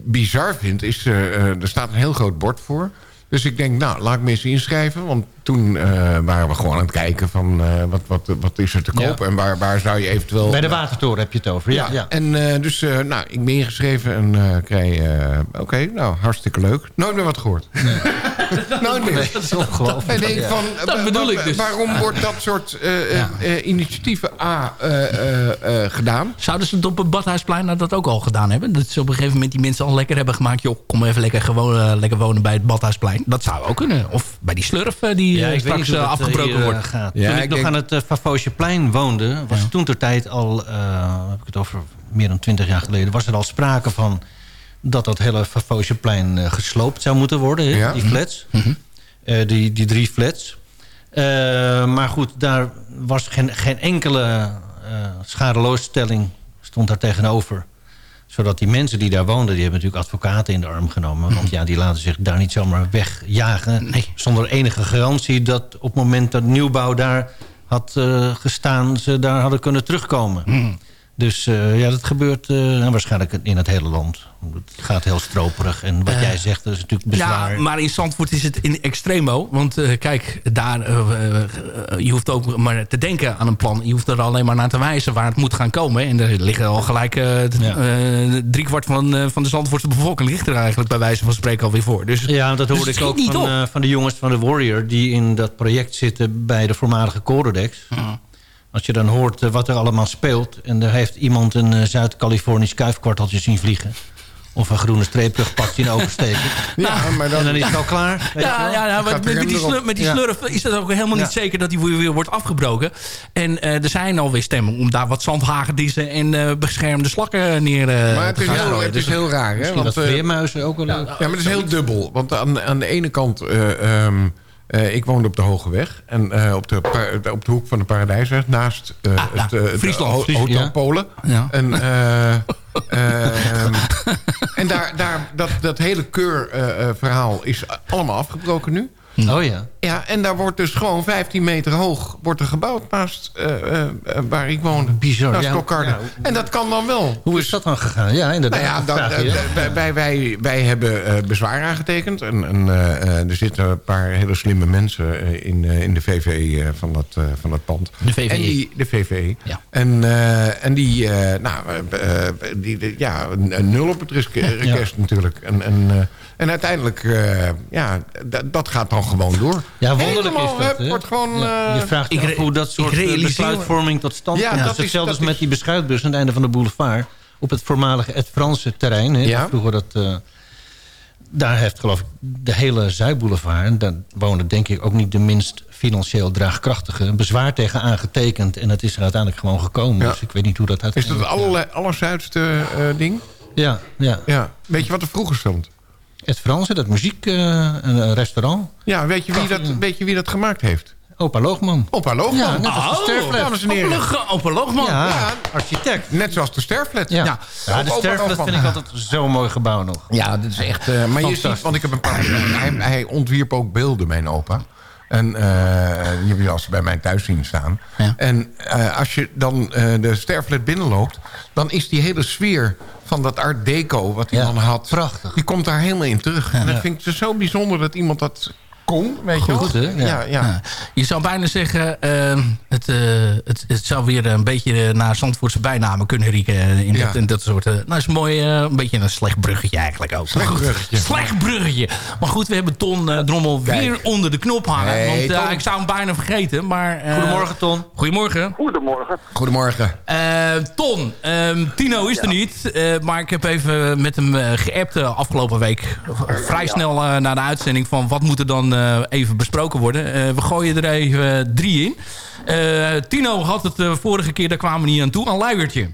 bizar vind, is... eh, eh, er staat een heel groot bord voor. Dus ik denk, nou, laat ik me eens inschrijven. Want toen eh, waren we gewoon aan het kijken van... eh, wat, wat, wat is er te Ja. koop en waar, waar zou je eventueel... Bij de Watertoren heb je het over. Ja, Ja, ja. en eh, dus, nou, ik ben ingeschreven en Oké, nou, hartstikke leuk. Nooit meer wat gehoord. Nooit meer. Dat is ongelooflijk. En denk van, Dat bedoel ik dus. waarom wordt dat soort initiatieven A gedaan? Zouden ze het op het Badhuisplein nou dat ook al gedaan hebben? Dat ze op een gegeven moment die mensen al lekker hebben gemaakt... joh, kom even lekker, gewoon, lekker wonen bij het Badhuisplein. Dat zou ook kunnen. Of bij die slurf die Ja, eh, ik weet straks niet hoe eh, eh, afgebroken eh, wordt. gaat. Ja, toen ik, ik nog aan het Favosjeplein woonde... was toen ter tijd al, heb ik het over meer dan twintig jaar geleden... was er al sprake van dat dat hele Favosjeplein gesloopt zou moeten worden. Ja. Die flats. Eh, die, die drie flats. Maar goed, daar was geen, geen enkele schadeloosstelling stond daar tegenover zodat die mensen die daar woonden... die hebben natuurlijk advocaten in de arm genomen. Want ja, die laten zich daar niet zomaar wegjagen. Zonder enige garantie dat op het moment dat nieuwbouw daar had eh, gestaan... ze daar hadden kunnen terugkomen. Dus eh, ja, dat gebeurt eh, waarschijnlijk in het hele land. Het gaat heel stroperig. En wat Eh, jij zegt, dat is natuurlijk bezwaar. Ja, maar in Zandvoort is het in extremo. Want kijk, daar, je hoeft ook maar te denken aan een plan. Je hoeft er alleen maar naar te wijzen waar het moet gaan komen. En er liggen al gelijk Ja. driekwart van, van de Zandvoortse bevolking... ligt er eigenlijk bij wijze van spreken alweer voor. Dus, Ja, dat dus hoorde ik ook van, van de jongens van de Warrior... die in dat project zitten bij de voormalige Corodex. Als je dan hoort eh, wat er allemaal speelt... en daar heeft iemand een eh, Zuid-Californisch kuifkwarteltje zien vliegen... of een groene streepluchtpad zien oversteken. Ja, maar dan... En dan is het al klaar. weet je Ja, wel? ja, met, die slurf, met die Ja. slurf is het ook helemaal niet Ja. zeker dat die weer, weer wordt afgebroken. En eh, er zijn alweer stemmen om daar wat zandhagedissen en eh, beschermde slakken neer eh, Maar het te is gaan heel, gooien. het Dus is heel raar, hè? Misschien Want, wat ook wel leuk. ja, maar het is heel dubbel. Want aan, aan de ene kant... eh, Eh, ik woonde op de Hoge Weg. En eh, op, de op de hoek van de Paradijsweg. Naast eh, Ah, het, eh, Friesland, Friesland, Hotel ja. Polen. Ja. En, eh, en daar, daar, dat, dat hele keurverhaal is allemaal afgebroken nu. Oh ja. Ja, en daar wordt dus gewoon 15 meter hoog wordt er gebouwd naast eh, eh, eh, waar ik woonde. Bizar. Naast ja. En dat kan dan wel. Hoe is dat dan gegaan? Ja, inderdaad. Nou ja, dan, vraag wij, wij, wij, wij hebben bezwaar aangetekend. En, en er zitten een paar hele slimme mensen in, in de VV van, dat, van dat pand. De VVE. En die, de VV. Ja. En, en die, nou, die, ja, nul op het request natuurlijk. En, en, en uiteindelijk, ja, dat gaat dan gewoon door. Ja, wonderlijk Helemaal, is dat. hè, wordt gewoon... Ja, eh, je vraagt je ik hoe dat soort eh, besluitvorming tot stand Ja, komt. dat dat is is- zelfs dat met die beschuitbus aan het einde van de boulevard... op het voormalige het Franse terrein. Hè, Ja. Vroeger dat... eh, daar heeft geloof ik de hele Zuidboulevard... en daar wonen denk ik ook niet de minst financieel draagkrachtige... een bezwaar tegen aangetekend. En dat is er uiteindelijk gewoon gekomen. Ja. Dus ik weet niet hoe dat is dat het allerzuidste eh, ding? Ja, ja. Ja. Weet je wat er vroeger stond? Het Franse, dat muziek, eh, een een restaurant. Ja, weet je wie dat, weet je wie dat gemaakt heeft? Opa Loogman. Opa Loogman. Ja, net als de Oh, sterfles. dames en heren. Opa, Loogman. Ja, Ja. architect. Net zoals de sterflet. Ja, Ja. ja. de sterflet vind ik altijd zo'n mooi gebouw nog. Ja, dat is echt... eh, maar je ziet, want ik heb een paar... hij, hij ontwierp ook beelden, mijn opa. En eh, die heb je als bij mijn thuis zien staan. Ja. En eh, als je dan eh, de sterflet binnenloopt... dan is die hele sfeer van dat art deco wat hij Ja, dan had... prachtig. die komt daar helemaal in terug. En dat vind ik zo bijzonder dat iemand dat kon, weet je wel. Goed, hè? Ja. Ja, ja. Ja. Je zou bijna zeggen, eh, het, eh, het, het zou weer een beetje naar Zandvoortse bijnamen kunnen rieken. eh, In, Ja. dat, in dat soort. eh, nou, is mooi, eh, een beetje een slecht bruggetje eigenlijk ook. Slecht bruggetje. Slecht bruggetje. Maar goed, we hebben Ton Drommel Kijk. weer onder de knop hangen. Want eh, Ton. ik zou hem bijna vergeten. Maar, eh, Goedemorgen, Ton. Goedemorgen. Goedemorgen. Goedemorgen. Eh, Ton, ehm, Tino is er niet. eh, maar ik heb even met hem geappt afgelopen week. Vrij snel eh, na de uitzending van wat moet er dan eh, even besproken worden. Eh, we gooien er even drie in. Eh, Tino had het de vorige keer, daar kwamen we niet aan toe, een luiertje.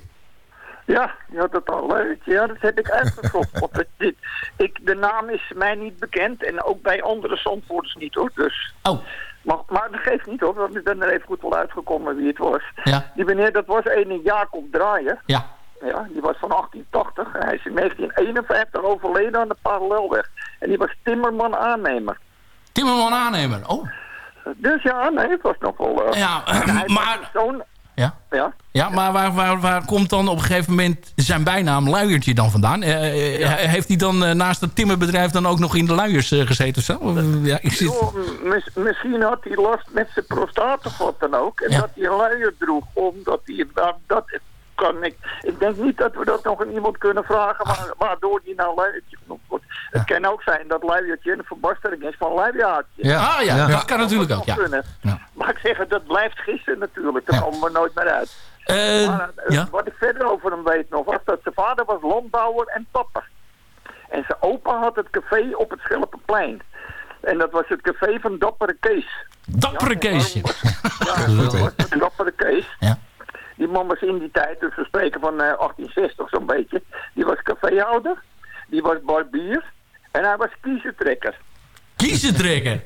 Ja, je had het al leuk. Ja, dat heb ik uitgezocht. Want het, dit, ik, de naam is mij niet bekend en ook bij andere Zandvoorters niet hoor. Dus. Oh. Maar, maar dat geeft niet hoor, want ik ben er even goed wel uitgekomen wie het was. Ja. Die meneer, dat was een Jacob Draaier. Ja. Ja, die was van 1880 en hij is in 1951 overleden aan de Parallelweg. En die was timmerman aannemer. Timmerman aannemer. Oh. Dus ja, nee, het was nog wel... eh, Ja, maar-. Ja. Ja. Ja, maar waar, waar, waar komt dan op een gegeven moment zijn bijnaam luiertje dan vandaan? Eh, eh, Heeft hij dan naast het timmerbedrijf dan ook nog in de luiers gezeten of zo? Ja, ik zit... Mis- misschien had hij last met zijn prostaat of wat dan ook. En Ja. dat hij een luier droeg, omdat hij... dat kan ik... Ik denk niet dat we dat nog aan iemand kunnen vragen waar- waardoor hij nou luiertje genoemd wordt. Het kan ook zijn dat luiertje een verbastering is van luiaardje. Ja. Ah, ja, dat kan natuurlijk Dat ook, zou ja. kunnen. Ja. Maar ik zeg het, dat blijft gissen natuurlijk. Daar Ja. komen we nooit meer uit. Eh, maar, eh, ja. Wat ik verder over hem weet nog, was dat zijn vader was landbouwer en tapper. En zijn opa had het café op het Schelpenplein. En dat was het café van Dappere Kees. Dappere Ja, Keesje. Ja, dat was het Dappere Kees. Ja. Die man was in die tijd, dus we spreken van eh, 1860 zo'n beetje. Die was caféhouder, die was barbier en hij was kiezentrekker. Kiezen trekken.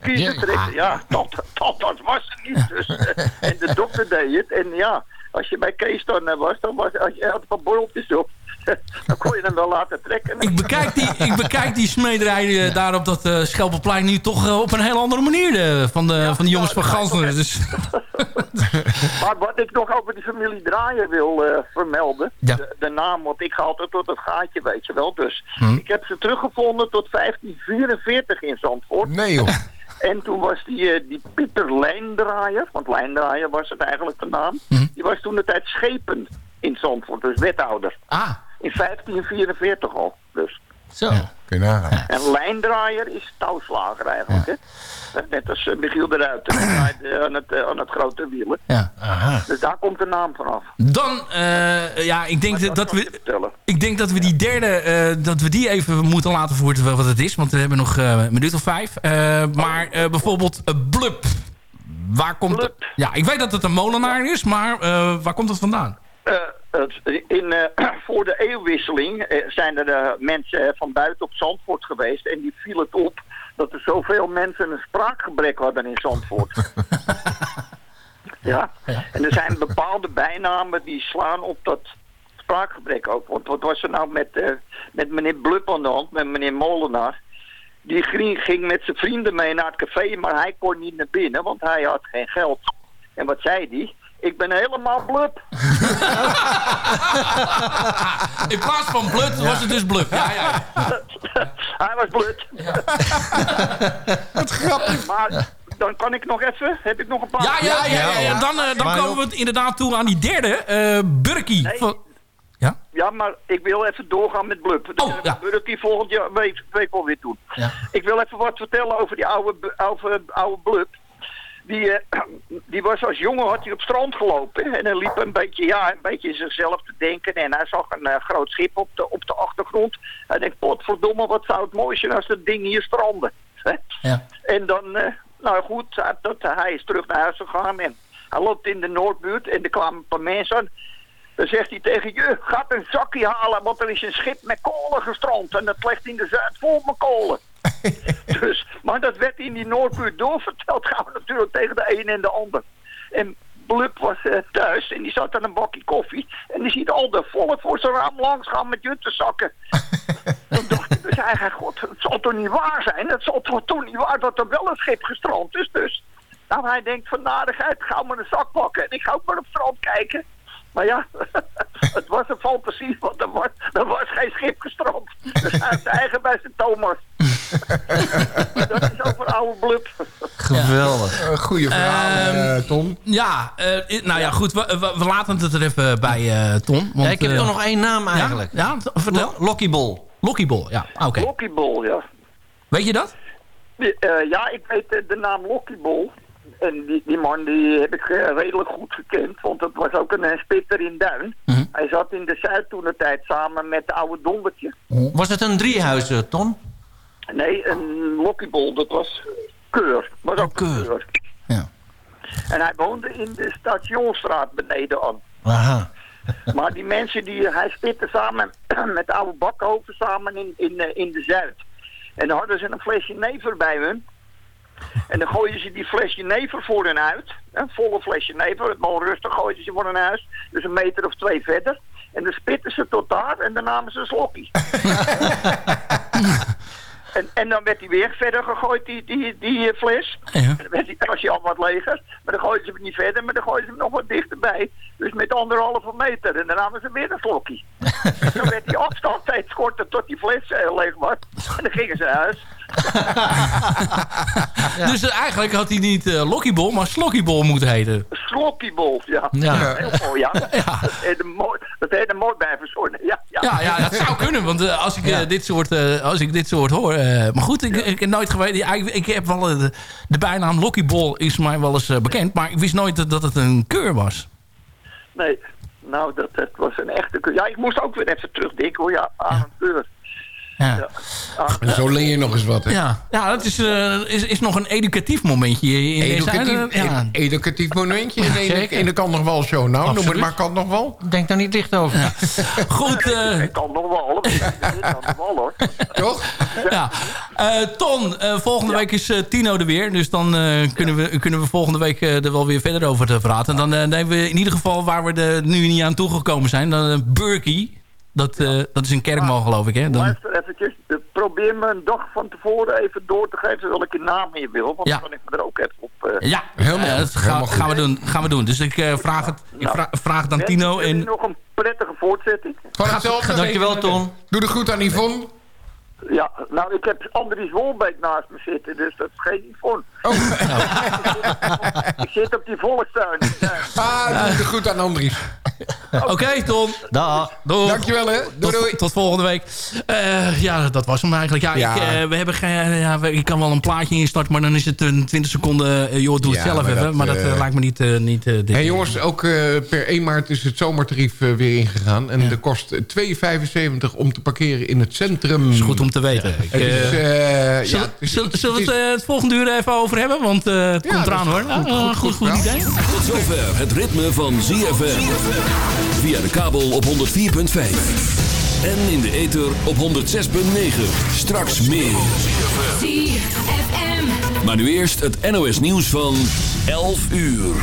Kiezentrekker, ja, dat, dat, dat was het niet. Dus, eh, en de dokter deed het. En ja, als je bij Kees dan eh, was, dan was als je had een borreltjes op. dan kon je hem wel laten trekken. Ik bekijk die, ik bekijk die smederij eh, daar op dat eh Schelpenplein nu toch eh, op een heel andere manier eh, van, de, van de jongens van Gansner. Dus, Maar wat ik nog over die familie Draaier wil eh, vermelden, Ja. de, de naam, want ik ga altijd tot het gaatje, weet je wel. Dus Hm. ik heb ze teruggevonden tot 1544 in Zandvoort. Nee joh. En toen was die, eh, die Pieter Lijndraaier, want Lijndraaier was het eigenlijk de naam, Hm. die was toen de tijd schepen in Zandvoort, dus wethouder. ah, In 1544 al, dus. zo. Kun je nagaan. En lijndraaier is touwslager eigenlijk, hè. Net als eh, Michiel de Ruiter, eh, aan, het, eh, aan het grote wielen. Ja. Dus daar komt de naam vanaf. Dan, eh, ja, ik denk dat, dat we... Ik denk dat we die derde, eh, dat we die even moeten laten voeren wat het is. Want we hebben nog eh, een minuut of vijf. Eh, maar eh, bijvoorbeeld uh, Blub. Waar komt Blub. Ja, ik weet dat het een molenaar is, maar eh, waar komt het vandaan? In, eh, voor de eeuwwisseling eh, zijn er eh, mensen van buiten op Zandvoort geweest. En die viel het op dat er zoveel mensen een spraakgebrek hadden in Zandvoort. ja. En er zijn bepaalde bijnamen die slaan op dat spraakgebrek ook. Want wat was er nou met, met meneer Blub aan de hand, met meneer Molenaar? Die ging met zijn vrienden mee naar het café, maar hij kon niet naar binnen, want hij had geen geld. En wat zei hij? Ik ben helemaal blub. In plaats van blut was het dus bluff. Ja, ja. Hij was blut. Wat grappig. Maar dan kan ik nog even. Heb ik nog een paar? Ja, ja, ja, ja, ja. Dan, eh, dan komen we inderdaad toe aan die derde. eh Burkie. Van- Ja, maar ik wil even doorgaan met Blub. Oh, ja. wil ik die volgend jaar week, week wel weer doen. Ik wil even wat vertellen over die oude, oude, oude Blub. Die, eh, die was als jongen had hij op strand gelopen. En hij liep een beetje, ja, een beetje in zichzelf te denken. En hij zag een eh, groot schip op de, op de achtergrond. Hij denkt, potverdomme, wat zou het mooi zijn als dat ding hier strandde. Hè? Ja. En dan, eh, nou goed, hij, dat, hij is terug naar huis gegaan. En hij loopt in de Noordbuurt en er kwamen een paar mensen aan. Dan zegt hij tegen je, gaat een zakje halen, want er is een schip met kolen gestrand. En dat ligt in de Zuid vol met kolen. dus, maar dat werd in die Noordbuurt doorverteld, gaan we natuurlijk tegen de een en de ander. En Blub was eh, thuis en die zat aan een bakje koffie. En die ziet al de volk voor zijn raam langs gaan met juttezakken. Toen dacht ik dus eigenlijk, god, het zal toch niet waar zijn? Het zal toch, toch niet waar dat er wel een schip gestrand is dus. Nou, hij denkt van nadigheid, ga maar een zak pakken en ik ga ook maar op het strand kijken. Maar ja, het was een fantasie, want er was, er was geen schip gestrand. Dus hij heeft eigen bij zijn Thomas. dat is over oude blub. Geweldig. goeie verhaal, eh, Tom. Ja, eh, nou ja, goed. We, we, we laten het er even bij, eh, Tom. Want, Ja, ik heb ook nog één naam eigenlijk. Ja, ja vertel. Lockyball. Lockyball, ja. Ah, Oké. Lockyball, ja. Weet je dat? Die, eh, ja, ik weet de naam Lockyball. En die, die man die heb ik redelijk goed gekend, want het was ook een spitter in Duin. Hij zat in de Zuid toen de tijd samen met de oude Dondertje. Was het een driehuizen, Ton? Nee, een Lockyball, dat was Keur. Was ook een Keur. Ja. En hij woonde in de Stationstraat beneden aan. Aha. Maar die mensen die hij spitte samen met oude Bakhoven samen in, in, eh, in de Zuid. En dan hadden ze een flesje never bij hun. En dan gooien ze die flesje never voor hun uit. Een volle flesje never. Het mal rustig gooien ze voor hun huis. Dus een meter of twee verder. En dan spitten ze tot daar en dan namen ze een slokkie. en, en dan werd hij weer verder gegooid, die, die, die eh, fles. En dan werd die, was hij al wat leger. Maar dan gooiden ze hem niet verder, maar dan gooiden ze hem nog wat dichterbij. Dus met anderhalve meter. En dan namen ze weer een slokkie. en dan werd die afstand steeds korter tot die fles eh, leeg was. En dan gingen ze naar huis. Dus eigenlijk had hij niet uh, Lockyball, maar Slockyball moeten heten. Slokkiebol, ja. Ja. Heel mooi, ja. Dat mooi, dat heeft een mooi bij verzonnen. Ja, ja. Ja, ja, dat zou kunnen, want eh, als, ik, eh, dit soort, eh, als ik dit soort hoor... eh, maar goed, ik, ik heb nooit geweten... Ja, ik, ik heb wel de, de bijnaam Lockyball is mij wel eens bekend... maar ik wist nooit dat, dat het een keur was. Nee, nou, dat, dat was een echte keur. Ja, ik moest ook weer even terugdenken hoor, ja, aan een keur. Ja. En zo leer je nog eens wat, hè? Ja, ja dat is, eh, is, is nog een educatief momentje in Educatief, deze... Ja. een educatief momentje in de, zeker. in de Kan Nog Wel show. Nou, noem het maar Kan Nog Wel. Denk daar niet dicht over. Goed. eh, Ik kan nog wel, ik kan nog wel hoor. Toch? ja. Eh, Ton, volgende week is Tino er weer. Dus dan eh, kunnen, we, kunnen we volgende week er wel weer verder over te praten. Dan eh, nemen we in ieder geval waar we er nu niet aan toegekomen zijn. Dan uh, Burkie. Dat, eh, dat is een kerkman geloof ik, hè? Dan, Luister eventjes, eh, probeer me een dag van tevoren even door te geven welke naam je wil. Want Ja. dan kan ik me er ook even op... eh, ja, eh, dat gaan, gaan, we doen, gaan we doen. Dus ik eh, vraag, het, ik vra- vraag het aan Wensen Tino. En, nog een prettige voortzetting. Van hetzelfde. Dankjewel, Ton. Doe de goed aan Yvonne. Ja, nou, ik heb Andries Wolbeek naast me zitten, dus dat is geen Yvonne. Oh. ik zit op die volkstuin. Ah, doe goed aan Andries. Oké, Ton. Dag. Dankjewel, hè. Doei, doei. Tot, tot volgende week. Eh, ja, dat was hem eigenlijk. Ja, Ja. Ik, eh, we hebben geen, ja, we- ik kan wel een plaatje instarten, maar dan is het een 20 seconden. eh, joh, doe het Ja, zelf maar even. dat, maar dat eh, eh, lijkt me niet... eh, niet eh, dit. Hey jongens, ook eh, per 1 maart is het zomertarief eh, weer ingegaan. En de kost 2,75 om te parkeren in het centrum. is goed om te weten. Ik, eh, eh, ja, Zullen we het eh, het volgende uur even over hebben, want eh, het komt eraan hoor. Goed, goed, idee. Tot zover het ritme van ZFM. Via de kabel op 104.5. En in de ether op 106.9. Straks meer. Maar nu eerst het NOS nieuws van 11 uur.